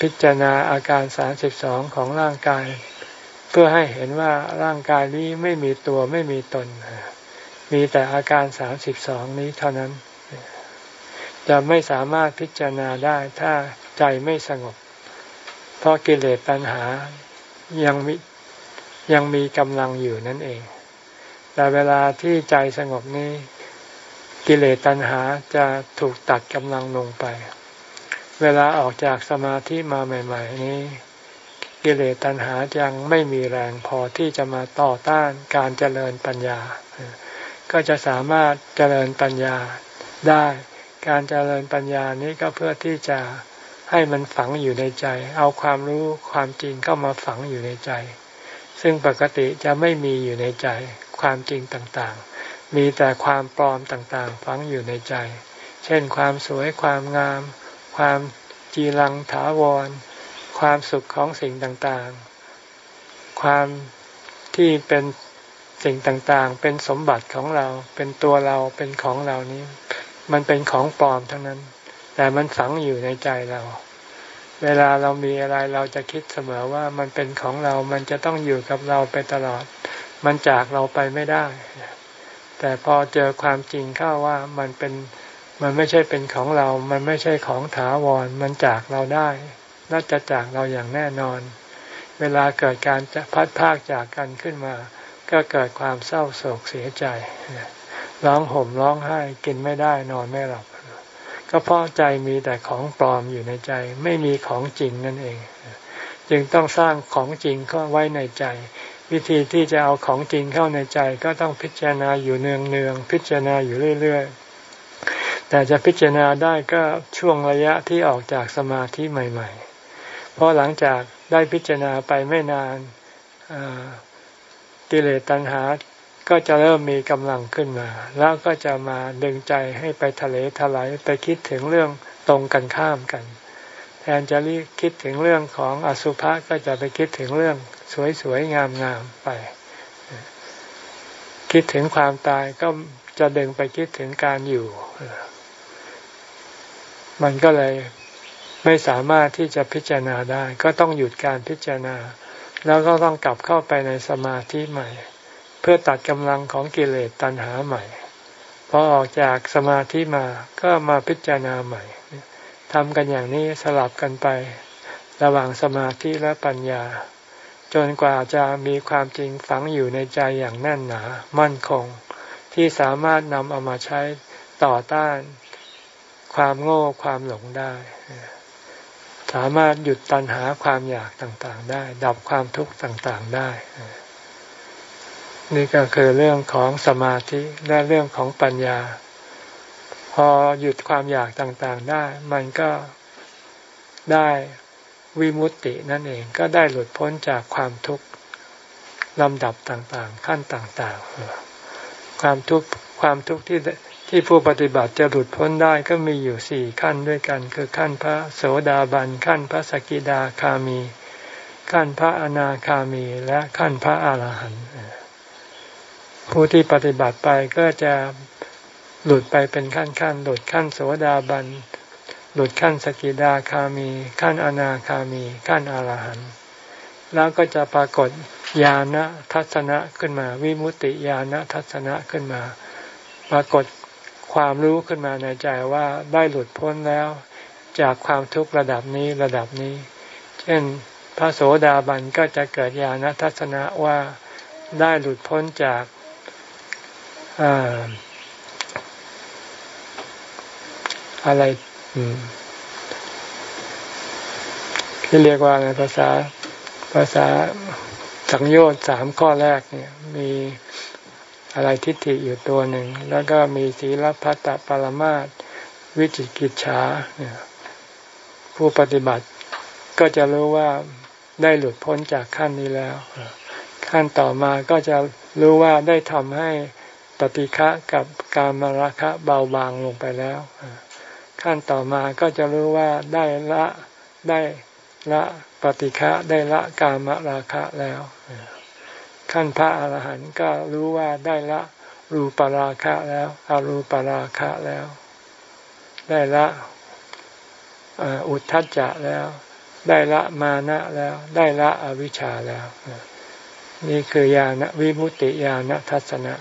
พิจารณาอาการสามสิบสองของร่างกาย เพื่อให้เห็นว่าร่างกายนี้ไม่มีตัวไม่มีตน มีแต่อาการสามสิบสองนี้เท่านั้น จะไม่สามารถพิจารณาได้ถ้าใจไม่สงบ เพราะกิเลสตัณหายังมียังมีกำลังอยู่นั่นเอง แต่เวลาที่ใจสงบนี้ กิเลสตัณหาจะถูกตัดกำลังลงไป เวลาออกจากสมาธิมาใหม่ ๆ นี้ กิเลสตัณหายังไม่มีแรงพอที่จะมาต่อต้านการเจริญปัญญา ก็จะสามารถเจริญปัญญาได้ การเจริญปัญญานี้ก็เพื่อที่จะให้มันฝังอยู่ในใจ เอาความรู้ความจริงเข้ามาฝังอยู่ในใจ ซึ่งปกติจะไม่มีอยู่ในใจความจริงต่างๆ มีแต่ความปลอมต่างๆ ฝังอยู่ในใจ เช่นความสวยความงาม ความจีรังถาวร ความสุขของสิ่งต่างๆ ความที่เป็นสิ่งต่างๆ เป็นสมบัติของเรา เป็นตัวเรา เป็นของเรานี้ มันเป็นของปลอมทั้งนั้น แต่มันฝังอยู่ในใจเรา เวลาเรามีอะไรเราจะคิดเสมอว่ามันเป็นของเรา มันจะต้องอยู่กับเราไปตลอด มันจากเราไปไม่ได้ แต่พอเจอความจริงเข้าว่ามันเป็นมันไม่ใช่เป็นของเรา มันไม่ใช่ของถาวร มันจากเราได้น่าจะจากเราอย่างแน่นอน เวลาเกิดการจะพัดพากจากกันขึ้นมา ก็เกิดความเศร้าโศกเสียใจ ร้องห่มร้องไห้กินไม่ได้นอนไม่หลับ ก็เพราะใจมีแต่ของปลอมอยู่ในใจ ไม่มีของจริงนั่นเอง จึงต้องสร้างของจริงเข้าไว้ในใจ วิธีที่จะเอาของจริงเข้าในใจก็ต้องพิจารณาอยู่เนืองเนืองพิจารณาอยู่เรื่อยๆ แต่จะพิจารณาได้ก็ช่วงระยะที่ออกจากสมาธิใหม่ ๆ เพราะหลังจากได้พิจารณาไปไม่นานกิเลสตัณหาก็จะเริ่มมีกำลังขึ้นมา แล้วก็จะมาดึงใจให้ไปทะเลทลายไปคิดถึงเรื่องตรงกันข้ามกัน แทนจะรีคิดถึงเรื่องของอสุภะก็จะไปคิดถึงเรื่อง สวยๆงามๆไป คิดถึงความตายก็จะดึงไปคิดถึงการอยู่ มันก็เลยไม่สามารถที่จะพิจารณาได้ ก็ต้องหยุดการพิจารณา แล้วก็ต้องกลับเข้าไปในสมาธิใหม่ เพื่อตัดกำลังของกิเลสตัณหาใหม่พอออกจากสมาธิมาก็มาพิจารณาใหม่ทำกันอย่างนี้สลับกันไประหว่างสมาธิและปัญญา จนกว่าจะมีความจริงฝังอยู่ในใจอย่างแน่นหนา มั่นคง ที่สามารถนำเอามาใช้ต่อต้าน ความโง่ความหลงได้ สามารถหยุดตัณหาความอยากต่างๆ ได้ ดับความทุกข์ต่างๆได้ นี่ก็คือเรื่องของสมาธิและเรื่องของปัญญา พอหยุดความอยากต่างๆได้ มันก็ได้ วิมุตตินั่นเองก็ได้หลุดพ้นจากความทุกข์ลำดับต่างๆ ขั้นต่างๆ ความทุกข์ความทุกข์ที่ที่ผู้ปฏิบัติจะหลุดพ้นได้ก็มีอยู่สี่ขั้นด้วยกัน คือขั้นพระโสดาบันขั้นพระสกิดาคามี ขั้นพระอนาคามีและขั้นพระอาหารหันต์ผู้ที่ปฏิบัติไปก็จะหลุดไปเป็นขั้นขั้นหลุดขั้นโสดาบัน หลุดขั้นสกิดาคามี ขั้นอนาคามี ขั้นอรหันต์แล้วก็จะปรากฏญาณทัศนะขึ้นมา วิมุตติญาณทัศนะขึ้นมา ปรากฏความรู้ขึ้นมาในใจว่าได้หลุดพ้นแล้ว จากความทุกข์ระดับนี้ระดับนี้ เช่นพระโสดาบันก็จะเกิดญาณทัศนะว่าได้หลุดพ้นจากอะไร ที่เรียกว่าในภาษาภาษาสังโยชน์สามข้อแรกเนี่ยมีอะไรทิฏฐิอยู่ตัวหนึ่ง แล้วก็มีศีลพัตตปรมาตวิจิกิจฉาผู้ปฏิบัติก็จะรู้ว่าได้หลุดพ้นจากขั้นนี้แล้ว ขั้นต่อมาก็จะรู้ว่าได้ทำให้ปฏิฆะกับการมราคะเบาบางลงไปแล้ว ขั้นต่อมาก็จะรู้ว่าได้ละได้ละปฏิฆะได้ละกามราคะแล้ว ขั้นพระอาหารหันต์ก็รู้ว่าได้ละรูปราคะแล้วอรูปราคะแล้ว ได้ละอุทธัจจะแล้ว ได้ละมานะแล้ว ได้ละอวิชชาแล้ว นี่คือญาณวิมุตติญาณทัศนะ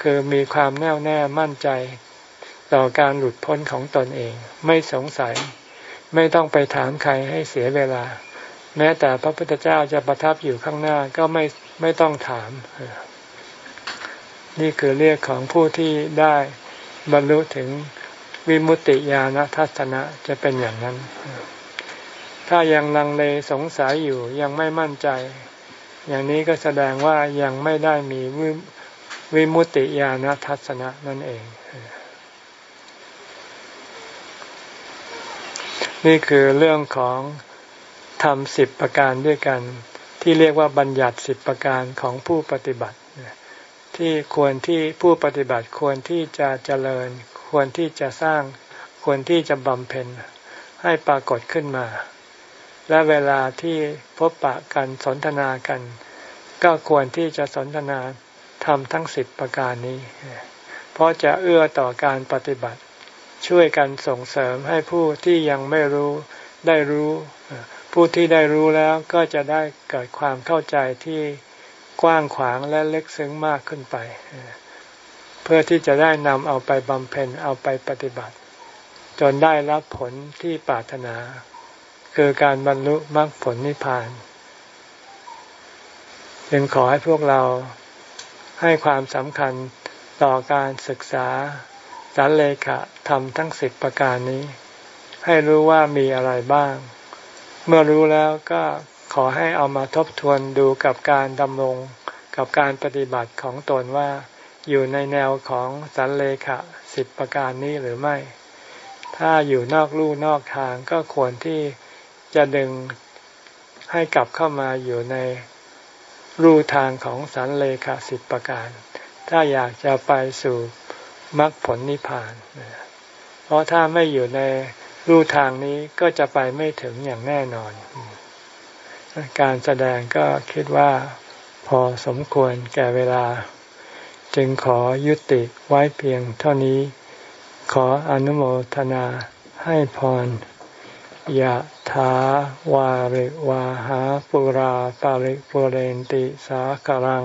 คือมีความแน่วแน่มั่นใจ ต่อการหลุดพ้นของตนเอง ไม่สงสัย ไม่ต้องไปถามใครให้เสียเวลา แม้แต่พระพุทธเจ้าจะประทับอยู่ข้างหน้าก็ไม่ไม่ต้องถาม นี่คือเรียกของผู้ที่ได้บรรลุถึงวิมุตติญาณทัศนะจะเป็นอย่างนั้น ถ้ายังลังเลสงสัยอยู่ยังไม่มั่นใจ อย่างนี้ก็แสดงว่ายังไม่ได้มีวิมุตติญาณทัศนะนั่นเอง นี่คือเรื่องของทำสิบประการด้วยกัน ที่เรียกว่าบัญญัติสิบประการของผู้ปฏิบัติ ที่ควรที่ผู้ปฏิบัติควรที่จะเจริญ ควรที่จะสร้างควรที่จะบำเพ็ญให้ปรากฏขึ้นมา และเวลาที่พบปะกันสนทนากัน ก็ควรที่จะสนทนาทำทั้งสิบประการนี้ เพราะจะเอื้อต่อการปฏิบัติ ช่วยกันส่งเสริมให้ผู้ที่ยังไม่รู้ได้รู้ ผู้ที่ได้รู้แล้วก็จะได้เกิดความเข้าใจที่กว้างขวางและเลึกซึ้งมากขึ้นไป เพื่อที่จะได้นำเอาไปบำเพ็ญเอาไปปฏิบัติ จนได้รับผลที่ปรารถนา คือการบรรลุมรรคผลนิพพานจึงขอให้พวกเราให้ความสำคัญต่อการศึกษา สันเลขะทำทั้งสิบประการนี้ ให้รู้ว่ามีอะไรบ้าง เมื่อรู้แล้วก็ขอให้เอามาทบทวนดูกับการดำรงกับการปฏิบัติของตนว่า อยู่ในแนวของสันเลขะสิบประการนี้หรือไม่ ถ้าอยู่นอกลู่นอกทางก็ควรที่จะดึงให้กลับเข้ามาอยู่ในรูทางของสันเลขาสิบประการ ถ้าอยากจะไปสู่ มรรคผลนิพพาน เพราะถ้าไม่อยู่ในรูทางนี้ก็จะไปไม่ถึงอย่างแน่นอน การแสดงก็คิดว่าพอสมควรแก่เวลา จึงขอยุติไว้เพียงเท่านี้ ขออนุโมทนาให้พรยะถาวาริวาหาปุราปาริปุเรนติสาครัง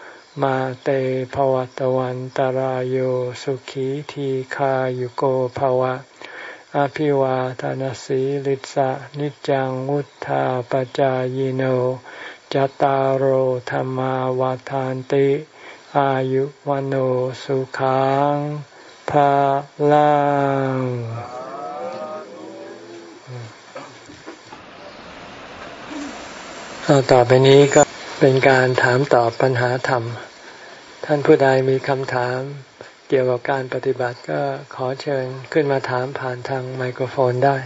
มาเตภวตวันตารโยสุขีทีขายุโกภวะ อภิวาทานสีลิสะนิจังวุธาปจายโนจตารโหธรรมาวาทานติ อายุวันโอสุขังภาลังต่อไปนี้ก็ เป็นการถามตอบปัญหาธรรม ท่านผู้ใดมีคำถามเกี่ยวกับการปฏิบัติก็ขอเชิญขึ้นมาถามผ่านทางไมโครโฟนได้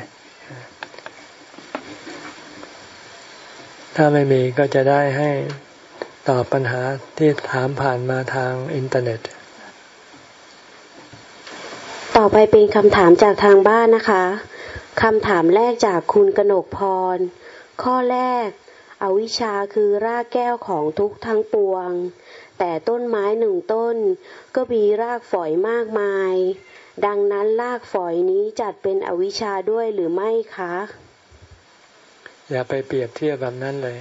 ถ้าไม่มีก็จะได้ให้ตอบปัญหาที่ถามผ่านมาทางอินเทอร์เน็ต ต่อไปเป็นคำถามจากทางบ้านนะคะ คำถามแรกจากคุณกนกพร ข้อแรก อวิชชาคือรากแก้วของทุกทั้งปวง แต่ต้นไม้หนึ่งต้น ก็มีรากฝอยมากมาย ดังนั้นรากฝอยนี้จัดเป็นอวิชชาด้วยหรือไม่คะ อย่าไปเปรียบเทียบแบบนั้นเลย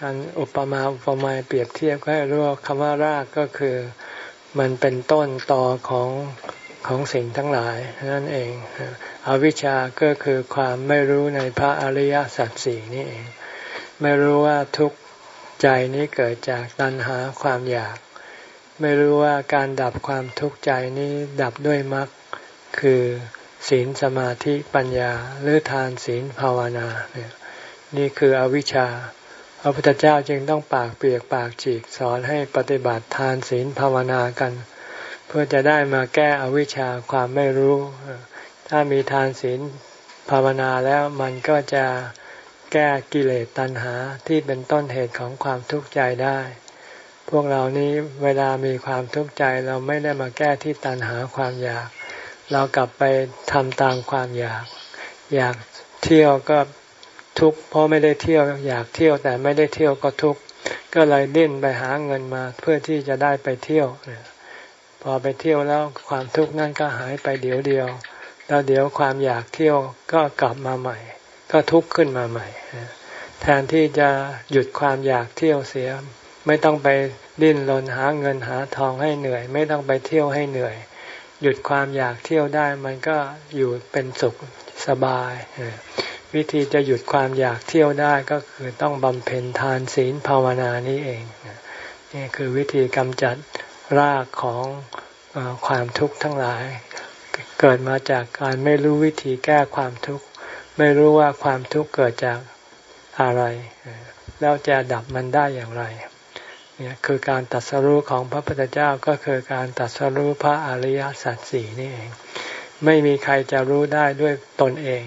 การอุปมาอุปไมยเปรียบเทียบก็ให้รู้ว่าคำว่ารากก็คือ มันเป็นต้นตอของของสิ่งทั้งหลายนั่นเอง อวิชชาก็คือความไม่รู้ในพระอริยสัจสี่นี่เอง ไม่รู้ว่าทุกข์ใจนี้เกิดจากตัณหาความอยาก ไม่รู้ว่าการดับความทุกข์ใจนี้ดับด้วยมรรคคือศีลสมาธิปัญญาหรือทานศีลภาวนาเนี่ยนี่คืออวิชชาพระพุทธเจ้าจึงต้องปากเปียกปากฉีกสอนให้ปฏิบัติทานศีลภาวนากัน เพื่อจะได้มาแก้อวิชชาความไม่รู้ ถ้ามีทานศีลภาวนาแล้วมันก็จะ แก้กิเลสตัณหาที่เป็นต้นเหตุของความทุกข์ใจได้ พวกเรานี้เวลามีความทุกข์ใจเราไม่ได้มาแก้ที่ตัณหาความอยาก เรากลับไปทำตามความอยาก อยากเที่ยวก็ทุกข์เพราะไม่ได้เที่ยวอยากเที่ยวแต่ไม่ได้เที่ยวก็ทุกข์ก็เลยดิ้นไปหาเงินมาเพื่อที่จะได้ไปเที่ยวพอไปเที่ยวแล้วความทุกข์นั่นก็หายไปเดี๋ยวเดียว แล้วเดี๋ยวความอยากเที่ยวก็กลับมาใหม่ ก็ทุกข์ขึ้นมาใหม่ แทนที่จะหยุดความอยากเที่ยวเสีย ไม่ต้องไปดิ้นรนหาเงินหาทองให้เหนื่อย ไม่ต้องไปเที่ยวให้เหนื่อย หยุดความอยากเที่ยวได้มันก็อยู่เป็นสุขสบาย วิธีจะหยุดความอยากเที่ยวได้ก็คือต้องบำเพ็ญทานศีลภาวนานี้เองนี่คือวิธีกำจัดรากของความทุกข์ทั้งหลาย เกิดมาจากการไม่รู้วิธีแก้ความทุกข์ ไม่รู้ว่าความทุกข์เกิดจากอะไร แล้วจะดับมันได้อย่างไรเนี่ยคือการตัดสรู้ของพระพุทธเจ้าก็คือการตัดสรู้พระอริยสัจสี่นี่เอง ไม่มีใครจะรู้ได้ด้วยตนเอง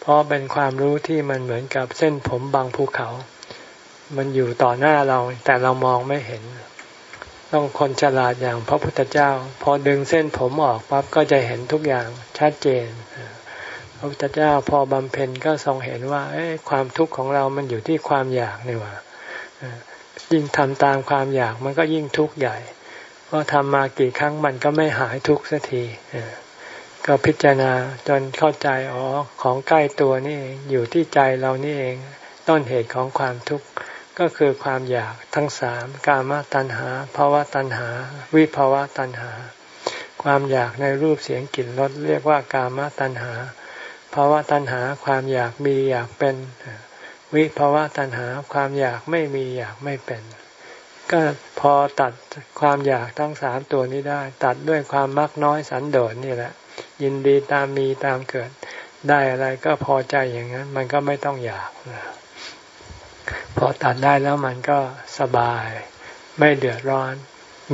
เพราะเป็นความรู้ที่มันเหมือนกับเส้นผมบางภูเขา มันอยู่ต่อหน้าเราแต่เรามองไม่เห็น ต้องคนฉลาดอย่างพระพุทธเจ้า พอดึงเส้นผมออกปั๊บก็จะเห็นทุกอย่างชัดเจน พระพุทธเจ้าพอบำเพ็ญก็ทรงเห็นว่าความทุกข์ของเรามันอยู่ที่ความอยากนี่ว่ายิ่งทำตามความอยากมันก็ยิ่งทุกข์ใหญ่ เพราะทำมากี่ครั้งมันก็ไม่หายทุกข์สักทีก็พิจารณาจนเข้าใจอ๋อของใกล้ตัวนี่เองอยู่ที่ใจเรานี่เอง ต้นเหตุของความทุกข์ก็คือความอยากทั้งสามกามตัณหาภาวะตัณหา วิภาวะตัณหา ความอยากในรูปเสียงกลิ่นรสเรียกว่ากามตัณหาาวะตัณหาความอยากมีอยากเป็น วิภาวะตัณหาความอยากไม่มีอยากไม่เป็น ก็พอตัดความอยากทั้งสามตัวนี้ได้ ตัดด้วยความมักน้อยสันโดษนี่แหละ ยินดีตามมีตามเกิด ได้อะไรก็พอใจอย่างนั้น มันก็ไม่ต้องอยากพอตัดได้แล้วมันก็สบาย ไม่เดือดร้อน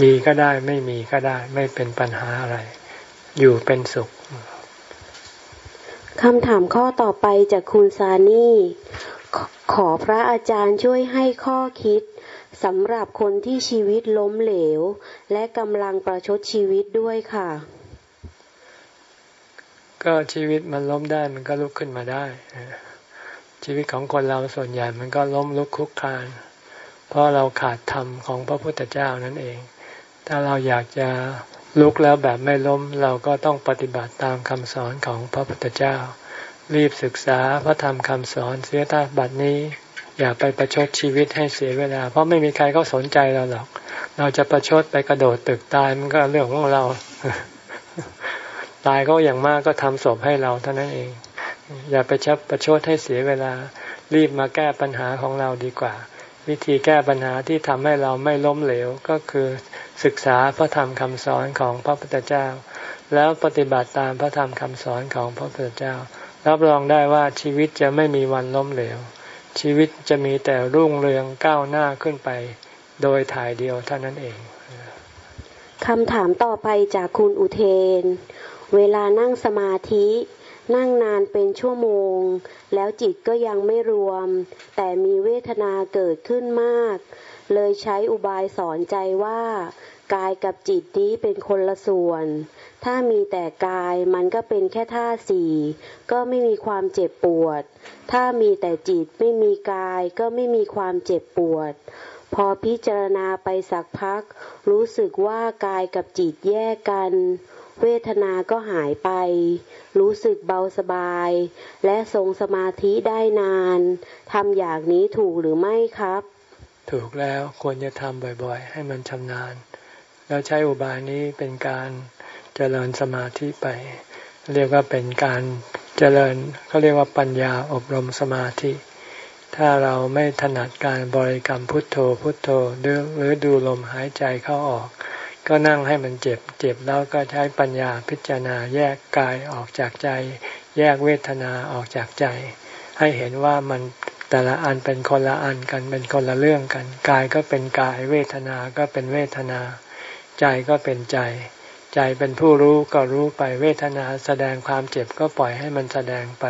มีก็ได้ไม่มีก็ได้ ไม่เป็นปัญหาอะไร อยู่เป็นสุข คำถามข้อต่อไปจากคุณซานี่ ขอพระอาจารย์ช่วยให้ข้อคิดสำหรับคนที่ชีวิตล้มเหลว และกำลังประชดชีวิตด้วยค่ะ ก็ชีวิตมันล้มได้มันก็ลุกขึ้นมาได้ ชีวิตของคนเราส่วนใหญ่มันก็ล้มลุกคุกคาน เพราะเราขาดธรรมของพระพุทธเจ้านั่นเอง ถ้าเราอยากจะ ลุกแล้วแบบไม่ล้มเราก็ต้องปฏิบัติตามคำสอนของพระพุทธเจ้า รีบศึกษาพระธรรมคำสอนเสียตาบัดนี้ อย่าไปประชดชีวิตให้เสียเวลา เพราะไม่มีใครก็สนใจเราหรอก เราจะประชดไปกระโดดตึกตายมันก็เรื่องของเรา ตายก็อย่างมากก็ทำศพให้เราเท่านั้นเอง อย่าไปชับประชดให้เสียเวลา รีบมาแก้ปัญหาของเราดีกว่า วิธีแก้ปัญหาที่ทำให้เราไม่ล้มเหลวก็คือศึกษาพระธรรมคำสอนของพระพุทธเจ้า แล้วปฏิบัติตามพระธรรมคำสอนของพระพุทธเจ้า รับรองได้ว่าชีวิตจะไม่มีวันล้มเหลว ชีวิตจะมีแต่รุ่งเรืองก้าวหน้าขึ้นไป โดยถ่ายเดียวเท่านั้นเองคำถามต่อไปจากคุณอุเทน เวลานั่งสมาธิ นั่งนานเป็นชั่วโมง แล้วจิตก็ยังไม่รวม แต่มีเวทนาเกิดขึ้นมาก เลยใช้อุบายสอนใจว่า กายกับจิตนี้เป็นคนละส่วน ถ้ามีแต่กายมันก็เป็นแค่ท่าสี่ก็ไม่มีความเจ็บปวด ถ้ามีแต่จิตไม่มีกายก็ไม่มีความเจ็บปวด พอพิจารณาไปสักพัก รู้สึกว่ากายกับจิตแยกกัน เวทนาก็หายไป รู้สึกเบาสบาย และทรงสมาธิได้นานทำอย่างนี้ถูกหรือไม่ครับ ถูกแล้วควรจะทำบ่อยๆ ให้มันชำนาญ แล้วใช้อุบายนี้เป็นการเจริญสมาธิไป เรียกว่าเป็นการเจริญเขาเรียกว่าปัญญาอบรมสมาธิ ถ้าเราไม่ถนัดการบริกรรมพุทโธพุทโธหรือดูลมหายใจเข้าออก ก็นั่งให้มันเจ็บ เจ็บแล้วก็ใช้ปัญญาพิจารณาแยกกายออกจากใจ แยกเวทนาออกจากใจ ให้เห็นว่ามันแต่ละอันเป็นคนละอันกันเป็นคนละเรื่องกัน กายก็เป็นกายเวทนาก็เป็นเวทนา ใจก็เป็นใจ ใจเป็นผู้รู้ก็รู้ไปเวทนาแสดงความเจ็บก็ปล่อยให้มันแสดงไป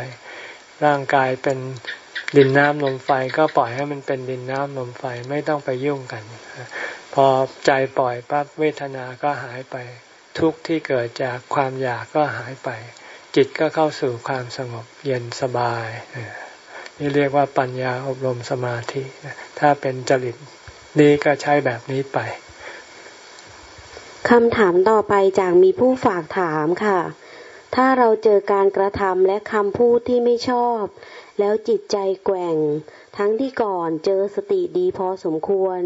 ร่างกายเป็นดินน้ำลมไฟก็ปล่อยให้มันเป็นดินน้ำลมไฟไม่ต้องไปยุ่งกัน พอใจปล่อยปั๊บเวทนาก็หายไป ทุกที่เกิดจากความอยากก็หายไป จิตก็เข้าสู่ความสงบเย็นสบาย นี่เรียกว่าปัญญาอบรมสมาธิ ถ้าเป็นจริตนี้ก็ใช้แบบนี้ไปคำถามต่อไปจากมีผู้ฝากถามค่ะ ถ้าเราเจอการกระทำและคำพูดที่ไม่ชอบ แล้วจิตใจแกว่ง ทั้งที่ก่อนเจอสติดีพอสมควร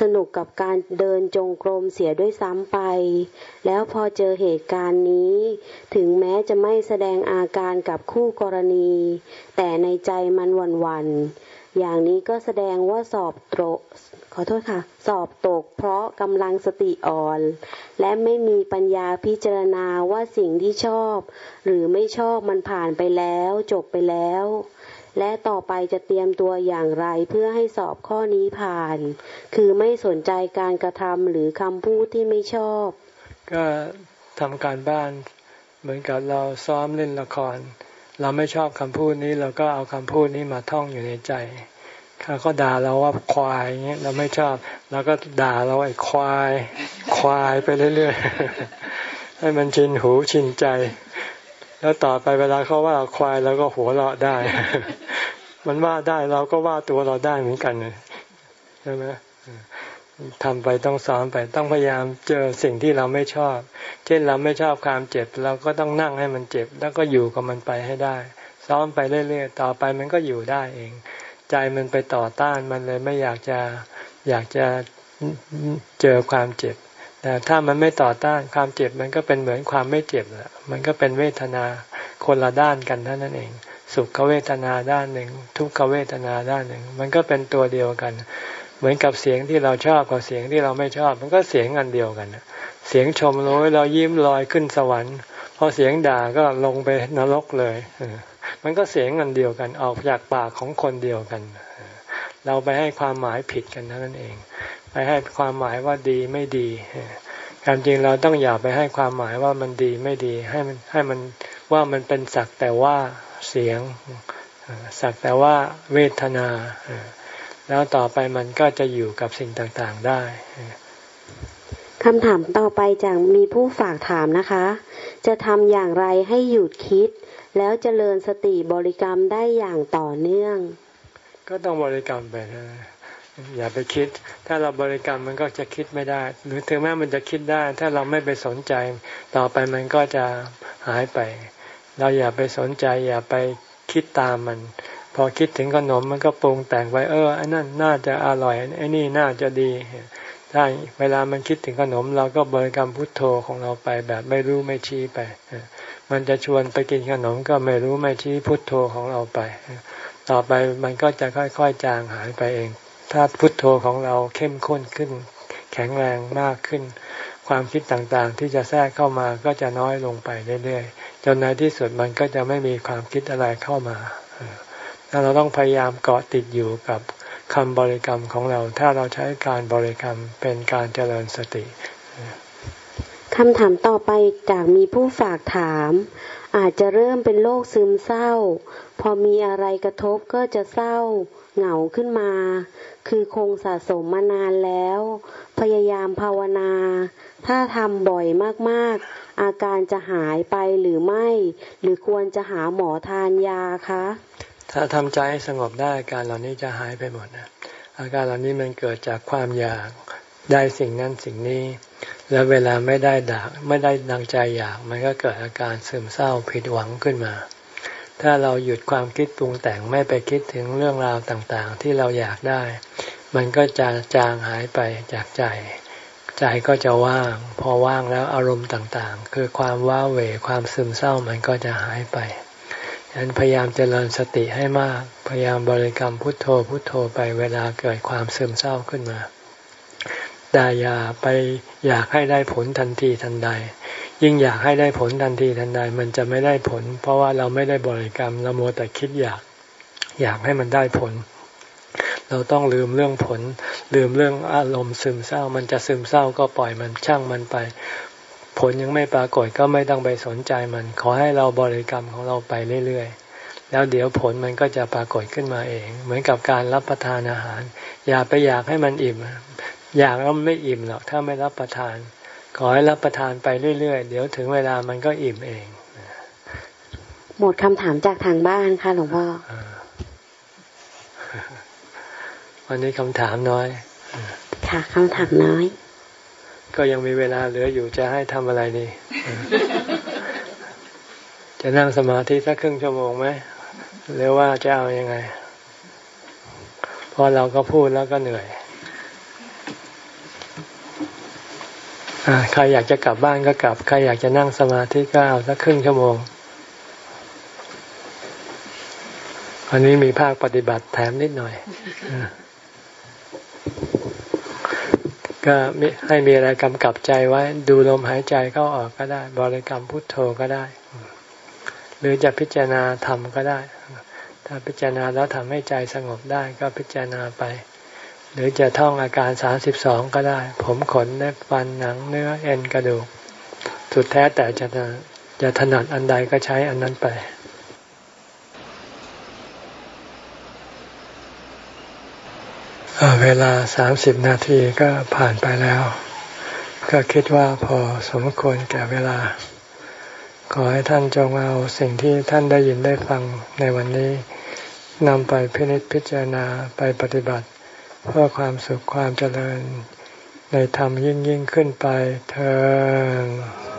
สนุกกับการเดินจงกรมเสียด้วยซ้ำไป แล้วพอเจอเหตุการณ์นี้ ถึงแม้จะไม่แสดงอาการกับคู่กรณี แต่ในใจมันหวั่นๆอย่างนี้ก็แสดงว่าสอบตกขอโทษค่ะ สอบตกเพราะกำลังสติอ่อน และไม่มีปัญญาพิจารณาว่าสิ่งที่ชอบ หรือไม่ชอบมันผ่านไปแล้ว จบไปแล้ว และต่อไปจะเตรียมตัวอย่างไรเพื่อให้สอบข้อนี้ผ่าน คือไม่สนใจการกระทำหรือคำพูดที่ไม่ชอบ ก็ทำการบ้านเหมือนกับเราซ้อมเล่นละคร เราไม่ชอบคำพูดนี้เราก็เอาคำพูดนี้มาท่องอยู่ในใจเขาก็ด่าเราว่าควายเงี้ยเราไม่ชอบเราก็ด่าเราไอ้ควาย ควายไปเรื่อยๆให้มันชินหูชินใจ แล้วต่อไปเวลาเขาว่าควายเราก็หัวเราะได้ มันว่าได้เราก็ว่าตัวเราได้เหมือนกันใช่ไหมทำไปต้องซ้อมไปต้องพยายามเจอสิ่งที่เราไม่ชอบ เช่นเราไม่ชอบความเจ็บ เราก็ต้องนั่งให้มันเจ็บ แล้วก็อยู่กับมันไปให้ได้ ซ้อมไปเรื่อยๆต่อไปมันก็อยู่ได้เอง ใจมันไปต่อต้านมันเลยไม่อยากจะอยากจะเจอความเจ็บ แต่ถ้ามันไม่ต่อต้านความเจ็บมันก็เป็นเหมือนความไม่เจ็บแหละมันก็เป็นเวทนาคนละด้านกันเท่านั้นเอง สุขเวทนาด้านหนึ่ง ทุกขเวทนาด้านหนึ่ง มันก็เป็นตัวเดียวกัน เหมือนกับเสียงที่เราชอบกับเสียงที่เราไม่ชอบ มันก็เสียงอันเดียวกันเสียงชมโอยเรายิ้มลอยขึ้นสวรรค์พอเสียงด่าก็ลงไปนรกเลยมันก็เสียงอันเดียวกันออกจากปากของคนเดียวกัน เราไปให้ความหมายผิดกันเท่านั้นเอง ไปให้ความหมายว่าดีไม่ดีความจริงเราต้องอย่าไปให้ความหมายว่ามันดีไม่ดี ให้มันให้มันว่ามันเป็นสักแต่ว่าเสียง สักแต่ว่าเวทนา แล้วต่อไปมันก็จะอยู่กับสิ่งต่างๆได้คำถามต่อไปจากมีผู้ฝากถามนะคะ จะทำอย่างไรให้หยุดคิด แล้วเจริญสติบริกรรมได้อย่างต่อเนื่อง ก็ต้องบริกรรมไปนะ อย่าไปคิด ถ้าเราบริกรรมมันก็จะคิดไม่ได้ หรือถึงแม้มันจะคิดได้ ถ้าเราไม่ไปสนใจ ต่อไปมันก็จะหายไป เราอย่าไปสนใจ อย่าไปคิดตามมัน พอคิดถึงขนมมันก็ปรุงแต่งไปเออไอ้นั่นน่าจะอร่อยไอ้นี่น่าจะดีถ้าเวลามันคิดถึงขนม เราก็บริกรรมพุทโธของเราไปแบบไม่รู้ไม่ชี้ไป มันจะชวนไปกินขนมก็ไม่รู้ไม่ชี้พุทโธของเราไป ต่อไปมันก็จะค่อยๆจางหายไปเอง ถ้าพุทโธของเราเข้มข้นขึ้น แข็งแรงมากขึ้น ความคิดต่างๆ ที่จะแทรกเข้ามาก็จะน้อยลงไปเรื่อยๆจนในที่สุดมันก็จะไม่มีความคิดอะไรเข้ามาถ้าเราต้องพยายามเกาะติดอยู่กับคำบริกรรมของเรา ถ้าเราใช้การบริกรรมเป็นการเจริญสติคำถามต่อไปจากมีผู้ฝากถาม อาจจะเริ่มเป็นโรคซึมเศร้า พอมีอะไรกระทบก็จะเศร้า เหงาขึ้นมา คือคงสะสมมานานแล้ว พยายามภาวนา ถ้าทำบ่อยมากๆ อาการจะหายไปหรือไม่ หรือควรจะหาหมอทานยาคะ ถ้าทำใจให้สงบได้อาการเหล่านี้จะหายไปหมดนะอาการเหล่านี้มันเกิดจากความอยากได้สิ่งนั้นสิ่งนี้ แล้วเวลาไม่ได้ดักไม่ได้ดังใจอยาก มันก็เกิดอาการซึมเศร้าผิดหวังขึ้นมา ถ้าเราหยุดความคิดปรุงแต่งไม่ไปคิดถึงเรื่องราวต่างๆ ที่เราอยากได้ มันก็จะจางหายไปจากใจ ใจก็จะว่าง พอว่างแล้วอารมณ์ต่างๆ คือความว้าเหวความซึมเศร้ามันก็จะหายไปฉะนั้นพยายามเจริญสติให้มาก พยายามบริกรรมพุทโธพุทโธไปเวลาเกิดความซึมเศร้าขึ้นมาแต่อย่าไปอยากให้ได้ผลทันทีทันใด ยิ่งอยากให้ได้ผลทันทีทันใดมันจะไม่ได้ผล เพราะว่าเราไม่ได้บริกรรมเราโมแต่คิดอยาก อยากให้มันได้ผล เราต้องลืมเรื่องผล ลืมเรื่องอารมณ์ซึมเศร้า มันจะซึมเศร้าก็ปล่อยมันช่างมันไป ผลยังไม่ปรากฏก็ไม่ต้องไปสนใจมัน ขอให้เราบริกรรมของเราไปเรื่อยๆแล้วเดี๋ยวผลมันก็จะปรากฏขึ้นมาเอง เหมือนกับการรับประทานอาหาร อย่าไปอยากให้มันอิ่ม อยากแล้วไม่อิ่มหรอกถ้าไม่รับประทาน ขอให้รับประทานไปเรื่อยๆ เดี๋ยวถึงเวลามันก็อิ่มเอง หมดคำถามจากทางบ้านค่ะหลวงพ่อวันนี้คำถามน้อย ค่ะคำถามน้อย ก็ยังมีเวลาเหลืออยู่จะให้ทำอะไรดี จะนั่งสมาธิสักครึ่งชั่วโมงไหมหรือว่าจะเอาอยัางไง พอเราก็พูดแล้วก็เหนื่อย ใครอยากจะกลับบ้านก็กลับ ใครอยากจะนั่งสมาธิก็เอาสักครึ่งชั่วโมงวันนี้มีภาคปฏิบัติแถมนิดหน่อย ก็ให้มีอะไรกำกับใจไว้ ดูลมหายใจเข้าออกก็ได้ บริกรรมพุทโธก็ได้ หรือจะพิจารณาธรรมก็ได้ ถ้าพิจารณาแล้วทำให้ใจสงบได้ก็พิจารณาไป หรือจะท่องอาการสามสิบสองก็ได้ ผมขนเล็บฟันหนังเนื้อเอ็นกระดูก สุดแท้แต่จะจะถนัดอันใดก็ใช้อันนั้นไปเวลาสามสิบนาทีก็ผ่านไปแล้ว ก็คิดว่าพอสมควรแก่เวลา ขอให้ท่านจงเอาสิ่งที่ท่านได้ยินได้ฟังในวันนี้นำไปพินิจพิจารณาไปปฏิบัติ เพื่อความสุขความเจริญ ในธรรมยิ่งยิ่งขึ้นไปเธอ